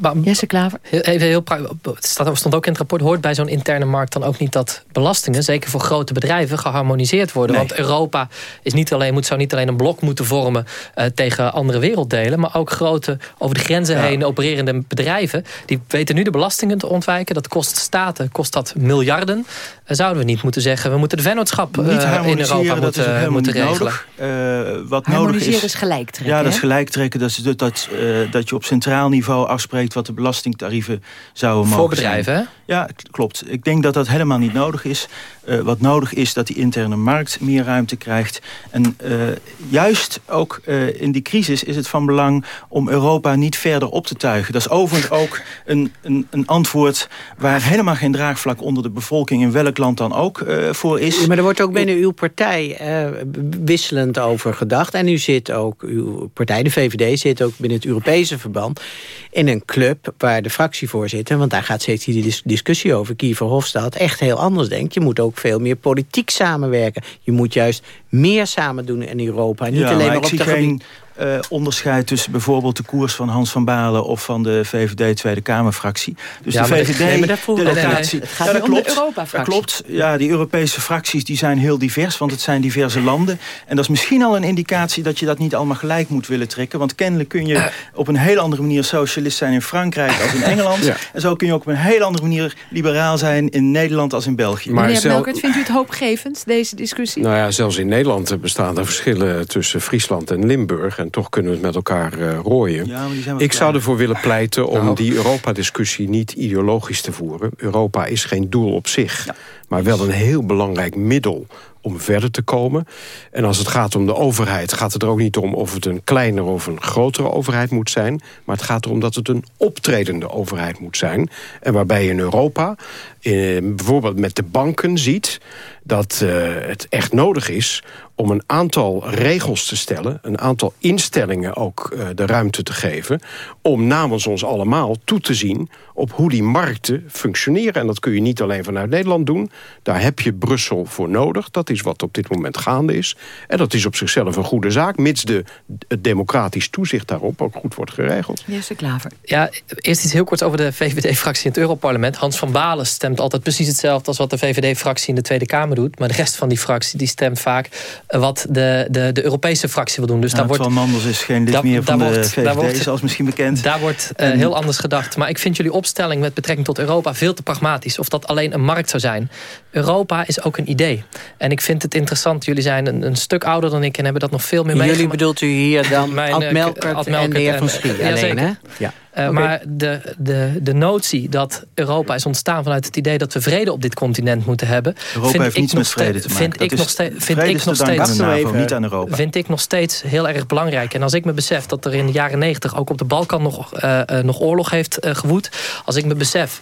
Speaker 11: voorstellen.
Speaker 8: Jesse Klaver.
Speaker 10: Even heel, het staat, stond ook in het rapport, hoort bij zo'n interne markt dan ook niet dat belastingen, zeker voor grote bedrijven, geharmoniseerd worden. Want Europa is niet alleen, moet, zou niet alleen een blok moeten vormen uh, tegen andere werelddelen, maar ook grote, over de grenzen ja. heen opererende bedrijven, die weten nu de belastingen te ontwijken. Dat kost staten, kost dat miljarden. Uh, zouden we niet moeten zeggen, we moeten de vennootschap uh, in Europa moeten, moeten regelen.
Speaker 11: Nodig. wat
Speaker 8: nodig
Speaker 11: is,
Speaker 8: is gelijk trekken.
Speaker 11: Ja, dat is gelijk trekken. Dat, is dat, dat, dat je op centraal niveau afspreekt wat de belastingtarieven zouden mogen
Speaker 10: Voor bedrijven,
Speaker 11: zijn. Ja, klopt. Ik denk dat dat helemaal niet nodig is. Uh, wat nodig is dat die interne markt meer ruimte krijgt. En uh, juist ook uh, in die crisis is het van belang om Europa niet verder op te tuigen. Dat is overigens ook een, een, een antwoord waar helemaal geen draagvlak onder de bevolking in welk land dan ook voor is.
Speaker 6: Ja, maar er wordt ook binnen uw partij wisselend over gedacht. En u zit ook, uw partij, de VVD, zit ook binnen het Europese verband in een club waar de fractievoorzitter, want daar gaat steeds die discussie over, Kiefer Hofstad, echt heel anders denkt. Je moet ook veel meer politiek samenwerken. Je moet juist meer samen doen in Europa. Niet
Speaker 11: ja,
Speaker 6: alleen maar,
Speaker 11: maar op de geen uh, onderscheid tussen bijvoorbeeld de koers van Hans van Balen... of van de VVD Tweede Kamerfractie. Dus
Speaker 8: ja,
Speaker 11: de VVD-delegatie...
Speaker 8: Het gaat ja, dat klopt, de Europa-fractie.
Speaker 11: klopt. Ja, die Europese fracties die zijn heel divers, want het zijn diverse landen. En dat is misschien al een indicatie dat je dat niet allemaal gelijk moet willen trekken. Want kennelijk kun je op een heel andere manier socialist zijn in Frankrijk als in Engeland. Ja. En zo kun je ook op een heel andere manier liberaal zijn in Nederland als in België.
Speaker 8: Maar Meneer zelf... Melkert, vindt u het hoopgevend, deze discussie?
Speaker 9: Nou ja, zelfs in Nederland bestaan er verschillen tussen Friesland en Limburg. En toch kunnen we het met elkaar uh, rooien.
Speaker 11: Ja,
Speaker 9: ik zou ervoor willen pleiten om nou. die Europa-discussie niet ideologisch te voeren. Europa is geen doel op zich, ja. maar wel een heel belangrijk middel om verder te komen. En als het gaat om de overheid, gaat het er ook niet om... of het een kleinere of een grotere overheid moet zijn... maar het gaat erom dat het een optredende overheid moet zijn. En waarbij je in Europa, eh, bijvoorbeeld met de banken ziet... dat uh, het echt nodig is om een aantal regels te stellen... een aantal instellingen ook uh, de ruimte te geven... om namens ons allemaal toe te zien op hoe die markten functioneren. En dat kun je niet alleen vanuit Nederland doen. Daar heb je Brussel voor nodig. Dat is wat op dit moment gaande is. En dat is op zichzelf een goede zaak... mits de, het democratisch toezicht daarop ook goed wordt geregeld.
Speaker 8: Jesse Klaver.
Speaker 10: Ja, eerst iets heel kort over de VVD-fractie in het Europarlement. Hans van Balen stemt altijd precies hetzelfde... als wat de VVD-fractie in de Tweede Kamer doet. Maar de rest van die fractie die stemt vaak... wat de, de, de Europese fractie wil doen.
Speaker 11: Dus daar wordt, Mandels is geen lid meer van de VVD, wordt, zoals misschien bekend.
Speaker 10: Daar wordt uh, heel anders gedacht. Maar ik vind jullie opstelling met betrekking tot Europa veel te pragmatisch. Of dat alleen een markt zou zijn. Europa is ook een idee. En ik vind het interessant. Jullie zijn een, een stuk ouder dan ik en hebben dat nog veel meer meegemaakt.
Speaker 6: Jullie bedoelt u hier dan Mijn, Ad Melkert, en de heer Van Schie alleen, hè?
Speaker 10: Ja. Uh, Maar de, de, de notie dat Europa is ontstaan vanuit het idee dat we vrede op dit continent moeten hebben.
Speaker 11: Europa
Speaker 10: vind
Speaker 11: heeft niets met vrede te maken.
Speaker 10: Vind ik nog, ste vind ik nog steeds.
Speaker 11: NAVO, niet aan Europa.
Speaker 10: Vind ik nog steeds heel erg belangrijk. En als ik me besef dat er in de jaren negentig ook op de Balkan nog, uh, uh, nog oorlog heeft gewoed. Als ik me besef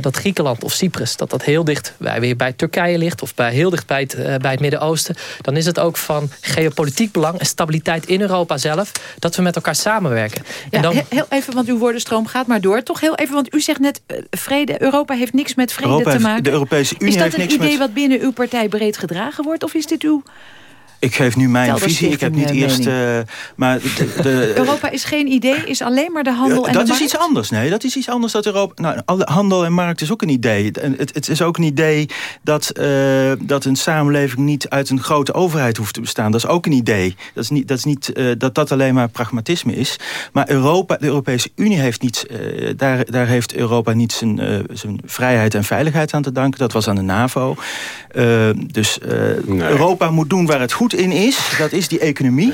Speaker 10: dat Griekenland of Cyprus dat dat heel dicht bij, weer bij Turkije ligt. Of bij, heel dicht bij het, bij het Midden-Oosten. Dan is het ook van geopolitiek belang en stabiliteit in Europa zelf. Dat we met elkaar samenwerken.
Speaker 8: Ja, en dan, heel even, want uw woordenstroom gaat maar door. Toch heel even, want u zegt net, vrede, Europa heeft niks met vrede
Speaker 11: Europa
Speaker 8: te maken.
Speaker 11: de Europese Unie
Speaker 8: is dat
Speaker 11: heeft
Speaker 8: een
Speaker 11: niks
Speaker 8: idee
Speaker 11: met...
Speaker 8: wat binnen uw partij breed gedragen wordt? Of is dit uw
Speaker 11: Ik geef nu mijn visie. Ik heb niet eerst... Uh, maar de, de,
Speaker 8: Europa is geen idee, is alleen maar de handel en
Speaker 11: dat
Speaker 8: de
Speaker 11: is iets anders. Nee, dat is iets anders. Dat Europa, nou, alle handel en markt is ook een idee. Het, het is ook een idee dat, uh, dat een samenleving niet uit een grote overheid hoeft te bestaan. Dat is ook een idee. Dat is niet, dat, is niet, uh, dat, dat alleen maar pragmatisme is. Maar Europa, de Europese Unie heeft niet... daar, daar heeft Europa niet zijn, zijn vrijheid en veiligheid aan te danken. Dat was aan de NAVO. dus nee. Europa moet doen waar het goed in is. Dat is die economie.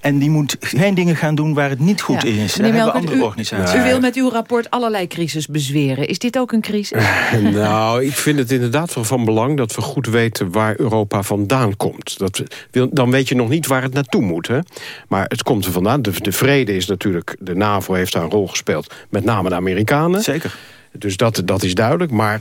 Speaker 11: En die moet geen dingen gaan doen waar het niet goed
Speaker 8: Ja.
Speaker 11: in is. Daar
Speaker 8: Meneer
Speaker 11: hebben
Speaker 8: Melkert,
Speaker 11: andere
Speaker 8: u-
Speaker 11: organisaties.
Speaker 8: U wil met uw rapport allerlei crisis bezweren. Is dit ook een crisis?
Speaker 9: nou, ik vind het inderdaad wel van belang dat we goed weten waar Europa vandaan komt. Dat dan weet je nog niet waar het naartoe moet. Hè? Maar het komt er vandaan. De, de vrede is natuurlijk, de NAVO heeft daar een rol gespeeld. Met name de Amerikanen.
Speaker 11: Zeker.
Speaker 9: Dus dat, dat is duidelijk. Maar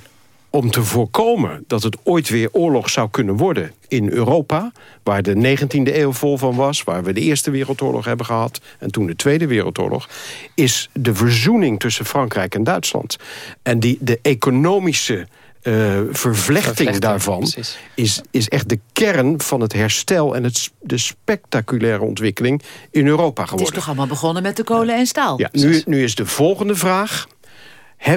Speaker 9: om te voorkomen dat het ooit weer oorlog zou kunnen worden in Europa... waar de 19e eeuw vol van was, waar we de Eerste Wereldoorlog hebben gehad... en toen de Tweede Wereldoorlog, is de verzoening tussen Frankrijk en Duitsland. En die, de economische eh, vervlechting
Speaker 10: Vervlechting,
Speaker 9: daarvan
Speaker 10: precies.
Speaker 9: is, is echt de kern van het herstel... en het, de spectaculaire ontwikkeling in Europa
Speaker 8: Het
Speaker 9: geworden.
Speaker 8: is toch allemaal begonnen met de kolen en staal?
Speaker 9: Ja, nu, nu is de volgende vraag...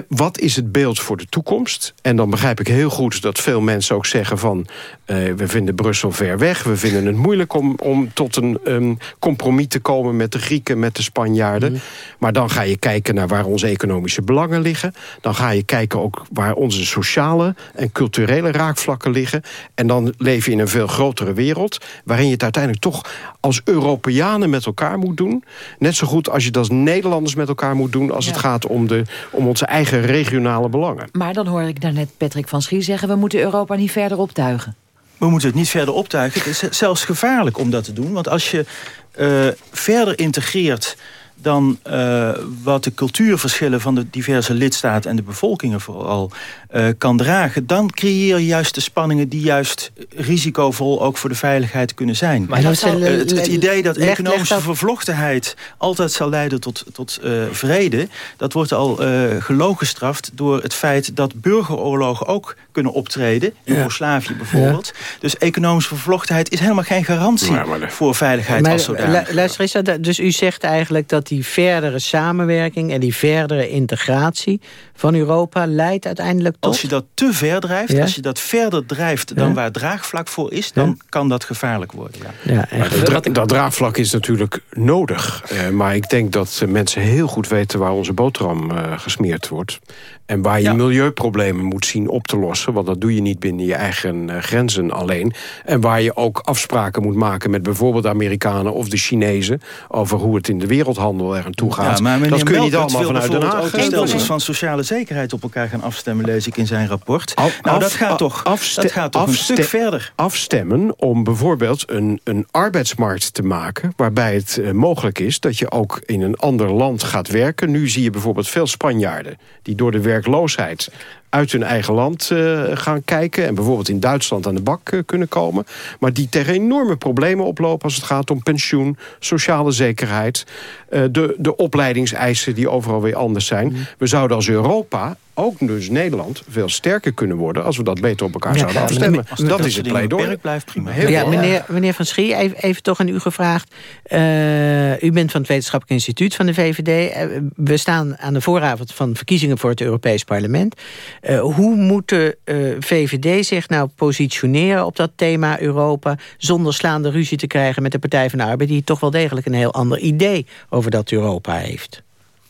Speaker 9: Wat is het beeld voor de toekomst? En dan begrijp ik heel goed dat veel mensen ook zeggen van... eh, we vinden Brussel ver weg. We vinden het moeilijk om, om tot een um, compromis te komen... met de Grieken, met de Spanjaarden. Maar dan ga je kijken naar waar onze economische belangen liggen. Dan ga je kijken ook waar onze sociale en culturele raakvlakken liggen. En dan leef je in een veel grotere wereld... waarin je het uiteindelijk toch als Europeanen met elkaar moet doen. Net zo goed als je dat als Nederlanders met elkaar moet doen... als het gaat om, de, om onze eigen regionale belangen.
Speaker 8: Maar dan hoor ik daarnet Patrick van Schie zeggen... we moeten Europa niet verder optuigen.
Speaker 11: We moeten het niet verder optuigen. Het is zelfs gevaarlijk om dat te doen. Want als je eh, verder integreert dan eh, wat de cultuurverschillen van de diverse lidstaten en de bevolkingen vooral eh, kan dragen, dan creëer je juist de spanningen die juist risicovol ook voor de veiligheid kunnen zijn.
Speaker 6: Maar dat
Speaker 11: Eh, het, het idee dat
Speaker 6: leg- leg
Speaker 11: economische
Speaker 6: dat-
Speaker 11: vervlochtenheid altijd zal leiden tot, tot eh, vrede, dat wordt al eh gelogen gestraft door het feit dat burgeroorlogen ook kunnen optreden, in Joegoslavië bijvoorbeeld. Dus economische vervlochtenheid is helemaal geen garantie voor veiligheid
Speaker 6: Maar
Speaker 11: als zodanig.
Speaker 6: lu- luister eens, dat- dus u zegt eigenlijk dat die verdere samenwerking... en die verdere integratie van Europa leidt uiteindelijk tot...
Speaker 11: Als je dat te ver drijft,
Speaker 6: Ja?
Speaker 11: als je dat verder drijft dan
Speaker 6: Ja?
Speaker 11: waar draagvlak voor is, dan kan dat gevaarlijk worden. Ja.
Speaker 9: Dat, dra- dat draagvlak is natuurlijk nodig. Eh, maar ik denk dat mensen heel goed weten waar onze boterham eh, gesmeerd wordt. En waar je milieuproblemen moet zien op te lossen. Want dat doe je niet binnen je eigen eh, grenzen alleen. En waar je ook afspraken moet maken met bijvoorbeeld de Amerikanen of de Chinezen. Over hoe het in de wereldhandel er aan toe gaat.
Speaker 11: Ja, maar
Speaker 9: dat kun je niet allemaal vanuit Den Haag.
Speaker 11: ook de stelsels van sociale zekerheid op elkaar gaan afstemmen, lees ik in zijn rapport. nou,
Speaker 9: Af-
Speaker 11: dat gaat toch,
Speaker 9: afste-
Speaker 11: dat gaat toch een stuk verder.
Speaker 9: Afstemmen om bijvoorbeeld een, een arbeidsmarkt te maken... waarbij het eh, mogelijk is dat je ook in een ander land gaat werken. Nu zie je bijvoorbeeld veel Spanjaarden... die door de werkloosheid uit hun eigen land uh, gaan kijken... en bijvoorbeeld in Duitsland aan de bak uh, kunnen komen... maar die tegen enorme problemen oplopen als het gaat om pensioen... sociale zekerheid, uh, de, de opleidingseisen die overal weer anders zijn. Mm. We zouden als Europa ook dus Nederland veel sterker kunnen worden... als we dat beter op elkaar ja, zouden afstemmen.
Speaker 11: Als dat is het pleidooi. blijft prima.
Speaker 6: ja, meneer, meneer Van Schie, even, even toch aan u gevraagd. Uh, u bent van het Wetenschappelijk Instituut van de VVD. Uh, we staan aan de vooravond van verkiezingen voor het Europees Parlement. Uh, hoe moet de VVD zich nou positioneren op dat thema Europa... zonder slaande ruzie te krijgen met de Partij van de Arbeid... die toch wel degelijk een heel ander idee over dat Europa heeft?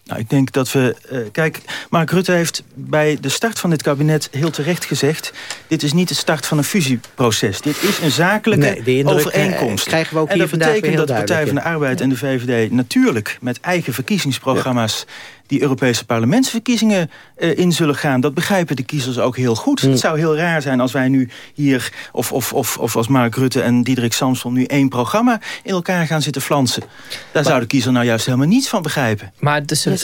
Speaker 11: Nou, ik denk dat we... Uh, kijk, Mark Rutte heeft bij de start van dit kabinet heel terecht gezegd... dit is niet de start van een fusieproces. Dit is een zakelijke nee, overeenkomst.
Speaker 6: Krijgen we ook
Speaker 11: en
Speaker 6: dat
Speaker 11: betekent dat de Partij van de Arbeid en de VVD... natuurlijk met eigen verkiezingsprogramma's... Ja die Europese parlementsverkiezingen uh, in zullen gaan. Dat begrijpen de kiezers ook heel goed. Het zou heel raar zijn als wij nu hier, of, of, of, of als Mark Rutte en Diederik Samson... nu één programma in elkaar gaan zitten flansen. Daar zou de kiezer nou juist helemaal niets van begrijpen.
Speaker 10: Maar tussen,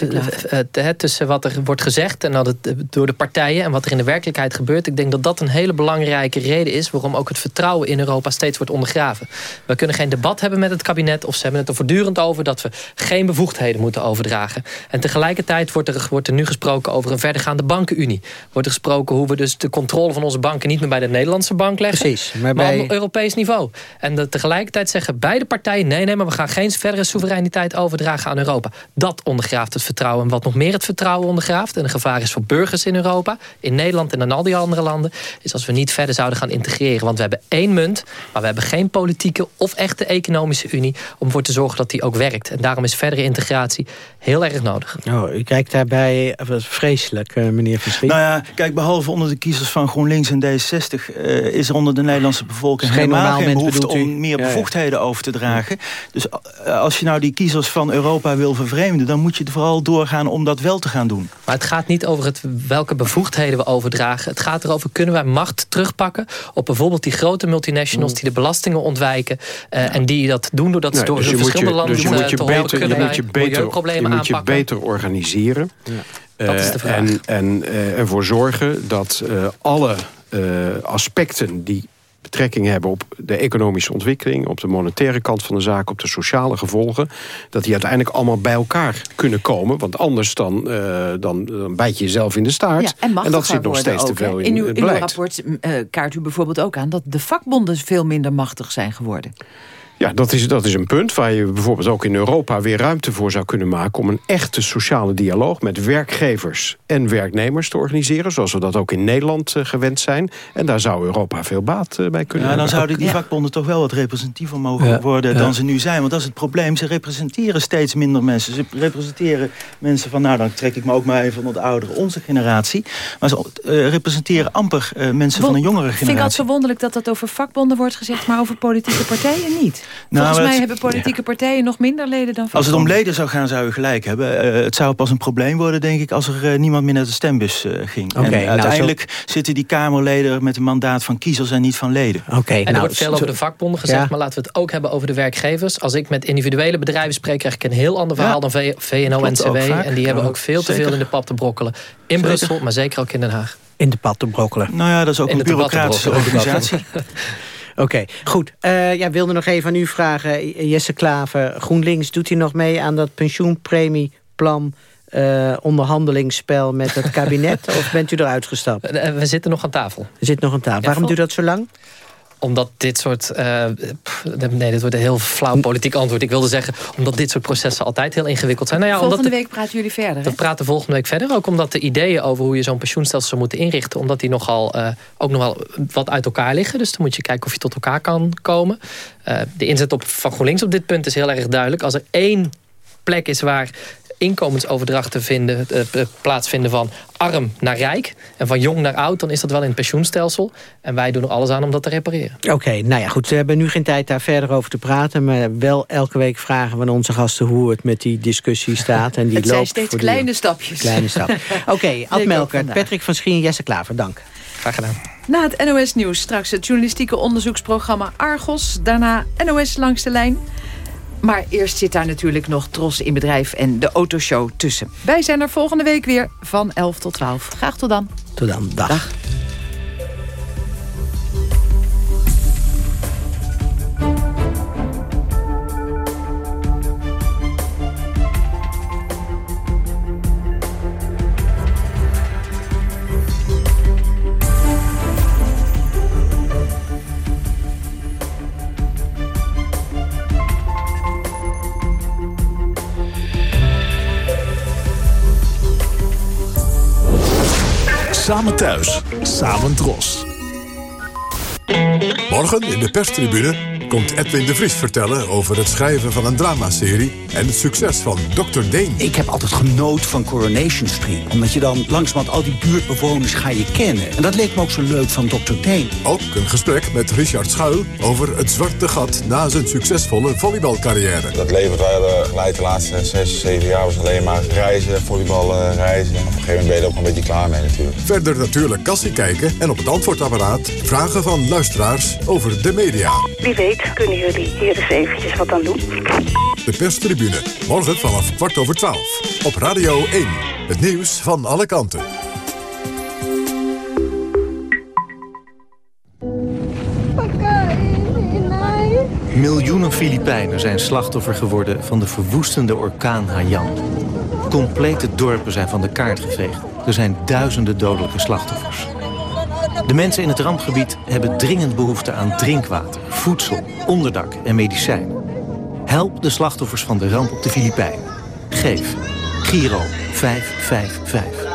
Speaker 10: uh, tussen wat er wordt gezegd en dat het, door de partijen... en wat er in de werkelijkheid gebeurt... ik denk dat dat een hele belangrijke reden is... waarom ook het vertrouwen in Europa steeds wordt ondergraven. We kunnen geen debat hebben met het kabinet... of ze hebben het er voortdurend over... dat we geen bevoegdheden moeten overdragen. En tegelijk tegelijkertijd wordt er, wordt er nu gesproken over een verdergaande bankenunie. Wordt er gesproken hoe we dus de controle van onze banken niet meer bij de Nederlandse bank leggen.
Speaker 6: Precies.
Speaker 10: Maar, bij... op Europees niveau. En dat tegelijkertijd zeggen beide partijen nee, nee, maar we gaan geen verdere soevereiniteit overdragen aan Europa. Dat ondergraaft het vertrouwen. En wat nog meer het vertrouwen ondergraaft en een gevaar is voor burgers in Europa, in Nederland en in al die andere landen, is als we niet verder zouden gaan integreren. Want we hebben één munt, maar we hebben geen politieke of echte economische unie om ervoor te zorgen dat die ook werkt. En daarom is verdere integratie heel erg nodig.
Speaker 6: Oh, u kijkt daarbij vreselijk, uh, meneer Verschriet.
Speaker 11: Nou ja, kijk, behalve onder de kiezers van GroenLinks en D66... Uh, eh, is er onder de Nederlandse bevolking geen helemaal geen behoefte om meer bevoegdheden over te dragen. Dus uh, als je nou die kiezers van Europa wil vervreemden... dan moet je er vooral doorgaan om dat wel te gaan doen.
Speaker 10: Maar het gaat niet over het, welke bevoegdheden we overdragen. Het gaat erover, kunnen wij macht terugpakken... op bijvoorbeeld die grote multinationals mm. die de belastingen ontwijken... Ja. en die dat doen doordat ze door dus verschillende landen...
Speaker 9: Dus je moet je beter, je moet je beter, je moet je beter organiseren. Ja. Dat is de vraag. En, en uh, ervoor zorgen dat uh, alle aspecten die betrekking hebben op de economische ontwikkeling... op de monetaire kant van de zaak, op de sociale gevolgen... dat die uiteindelijk allemaal bij elkaar kunnen komen. Want anders dan, uh, dan, dan bijt je jezelf in de staart. Ja,
Speaker 8: en,
Speaker 9: en, dat zit nog steeds
Speaker 8: ook,
Speaker 9: te veel in,
Speaker 8: in, uw,
Speaker 9: in
Speaker 8: uw rapport uh, kaart u bijvoorbeeld ook aan... dat de vakbonden veel minder machtig zijn geworden.
Speaker 9: Ja, dat is, dat is een punt waar je bijvoorbeeld ook in Europa weer ruimte voor zou kunnen maken... om een echte sociale dialoog met werkgevers en werknemers te organiseren... zoals we dat ook in Nederland uh, gewend zijn. En daar zou Europa veel baat uh, bij kunnen
Speaker 11: Ja, dan zouden die vakbonden toch wel wat representatiever mogen ja. worden dan ze nu zijn. Want dat is het probleem. Ze representeren steeds minder mensen. Ze representeren mensen van, nou dan trek ik me ook maar even van de oudere, onze generatie. Maar ze uh, representeren amper mensen van een jongere generatie. Ik
Speaker 8: vind het zo wonderlijk dat dat over vakbonden wordt gezegd... maar over politieke partijen niet. Nou, Volgens mij hebben politieke partijen nog minder leden dan vakbonden.
Speaker 11: Als het om leden zou gaan, zou u gelijk hebben. Uh, het zou pas een probleem worden, denk ik, als er uh, niemand meer naar de stembus uh, ging. Okay, en nou, uiteindelijk zo... zitten die Kamerleden met een mandaat van kiezers en niet van leden.
Speaker 10: Oké. Okay, en er nou, wordt veel over de vakbonden gezegd, ja. maar laten we het ook hebben over de werkgevers. Als ik met individuele bedrijven spreek, krijg ik een heel ander verhaal ja. dan VNO-NCW. En die hebben ook veel te veel in de pap te brokkelen. In zeker. Brussel, maar zeker ook in Den Haag.
Speaker 6: In de pad te brokkelen.
Speaker 11: Nou ja, dat is ook in een bureaucratische organisatie.
Speaker 6: Oké, okay, goed. Uh, ja, wilde nog even aan u vragen, Jesse Klaver. GroenLinks, doet hij nog mee aan dat pensioenpremieplan... Uh, onderhandelingsspel met het kabinet? of bent u eruit gestapt?
Speaker 10: We zitten nog aan tafel.
Speaker 6: We zitten nog aan tafel. Waarom duurt dat zo lang?
Speaker 10: Omdat dit soort... Uh, nee, dit wordt een heel flauw politiek antwoord. Ik wilde zeggen, omdat dit soort processen altijd heel ingewikkeld zijn. Nou ja,
Speaker 8: volgende
Speaker 10: omdat
Speaker 8: week praten jullie verder,
Speaker 10: We praten volgende week verder. Ook omdat de ideeën over hoe je zo'n pensioenstelsel zou moeten inrichten... omdat die nogal, uh, ook nogal wat uit elkaar liggen. Dus dan moet je kijken of je tot elkaar kan komen. Uh, de inzet op, van GroenLinks op dit punt is heel erg duidelijk. Als er één plek is waar inkomensoverdracht te vinden, uh, plaatsvinden van arm naar rijk en van jong naar oud, dan is dat wel in het pensioenstelsel. En wij doen er alles aan om dat te repareren.
Speaker 6: Oké, okay, nou ja, goed. We hebben nu geen tijd daar verder over te praten, maar wel elke week vragen we aan onze gasten hoe het met die discussie staat. En die
Speaker 8: het zijn steeds kleine stapjes.
Speaker 6: Kleine stap. Oké, okay, Ad Melker, Patrick van Schien, Jesse Klaver, dank.
Speaker 10: Graag gedaan.
Speaker 8: Na het NOS Nieuws straks het journalistieke onderzoeksprogramma Argos. Daarna NOS Langs de Lijn. Maar eerst zit daar natuurlijk nog Tros in Bedrijf en de Autoshow tussen. Wij zijn er volgende week weer van 11 tot 12. Graag tot dan.
Speaker 6: Tot dan. Dag.
Speaker 25: Samen thuis, samen dros.
Speaker 5: Morgen in de perstribune komt Edwin de Vries vertellen over het schrijven van een dramaserie en het succes van Dr. Deen.
Speaker 26: Ik heb altijd genoot van Coronation Street. Omdat je dan langzamerhand al die buurtbewoners ga je kennen. En dat leek me ook zo leuk van Dr. Deen.
Speaker 5: Ook een gesprek met Richard Schuil over het zwarte gat na zijn succesvolle volleybalcarrière.
Speaker 17: Dat leven waar we geleid de laatste 6, 7 jaar was alleen maar reizen, volleyballen, reizen. En op een gegeven moment ben je er ook een beetje klaar mee natuurlijk.
Speaker 5: Verder natuurlijk kassie kijken en op het antwoordapparaat vragen van luisteraars over de media.
Speaker 27: Wie weet kunnen jullie hier eens eventjes wat aan doen.
Speaker 5: De perstribune, morgen vanaf kwart over twaalf. Op Radio 1, het nieuws van alle kanten.
Speaker 28: Miljoenen Filipijnen zijn slachtoffer geworden van de verwoestende orkaan Haiyan. Complete dorpen zijn van de kaart geveegd. Er zijn duizenden dodelijke slachtoffers. De mensen in het rampgebied hebben dringend behoefte aan drinkwater, voedsel, onderdak en medicijn. Help de slachtoffers van de ramp op de Filipijnen. Geef. Giro 555.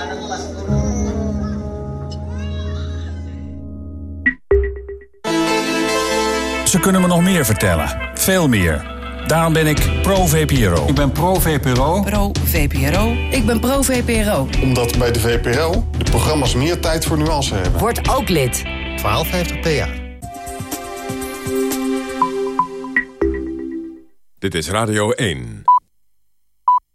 Speaker 29: Ze kunnen me nog meer vertellen. Veel meer. Daarom ben ik pro-VPRO.
Speaker 30: Ik ben pro-VPRO.
Speaker 8: Pro-VPRO. Ik ben pro-VPRO.
Speaker 14: Omdat bij de VPRO de programma's meer tijd voor nuance hebben.
Speaker 8: Word ook lid.
Speaker 31: 1250 PA.
Speaker 5: Dit is Radio 1.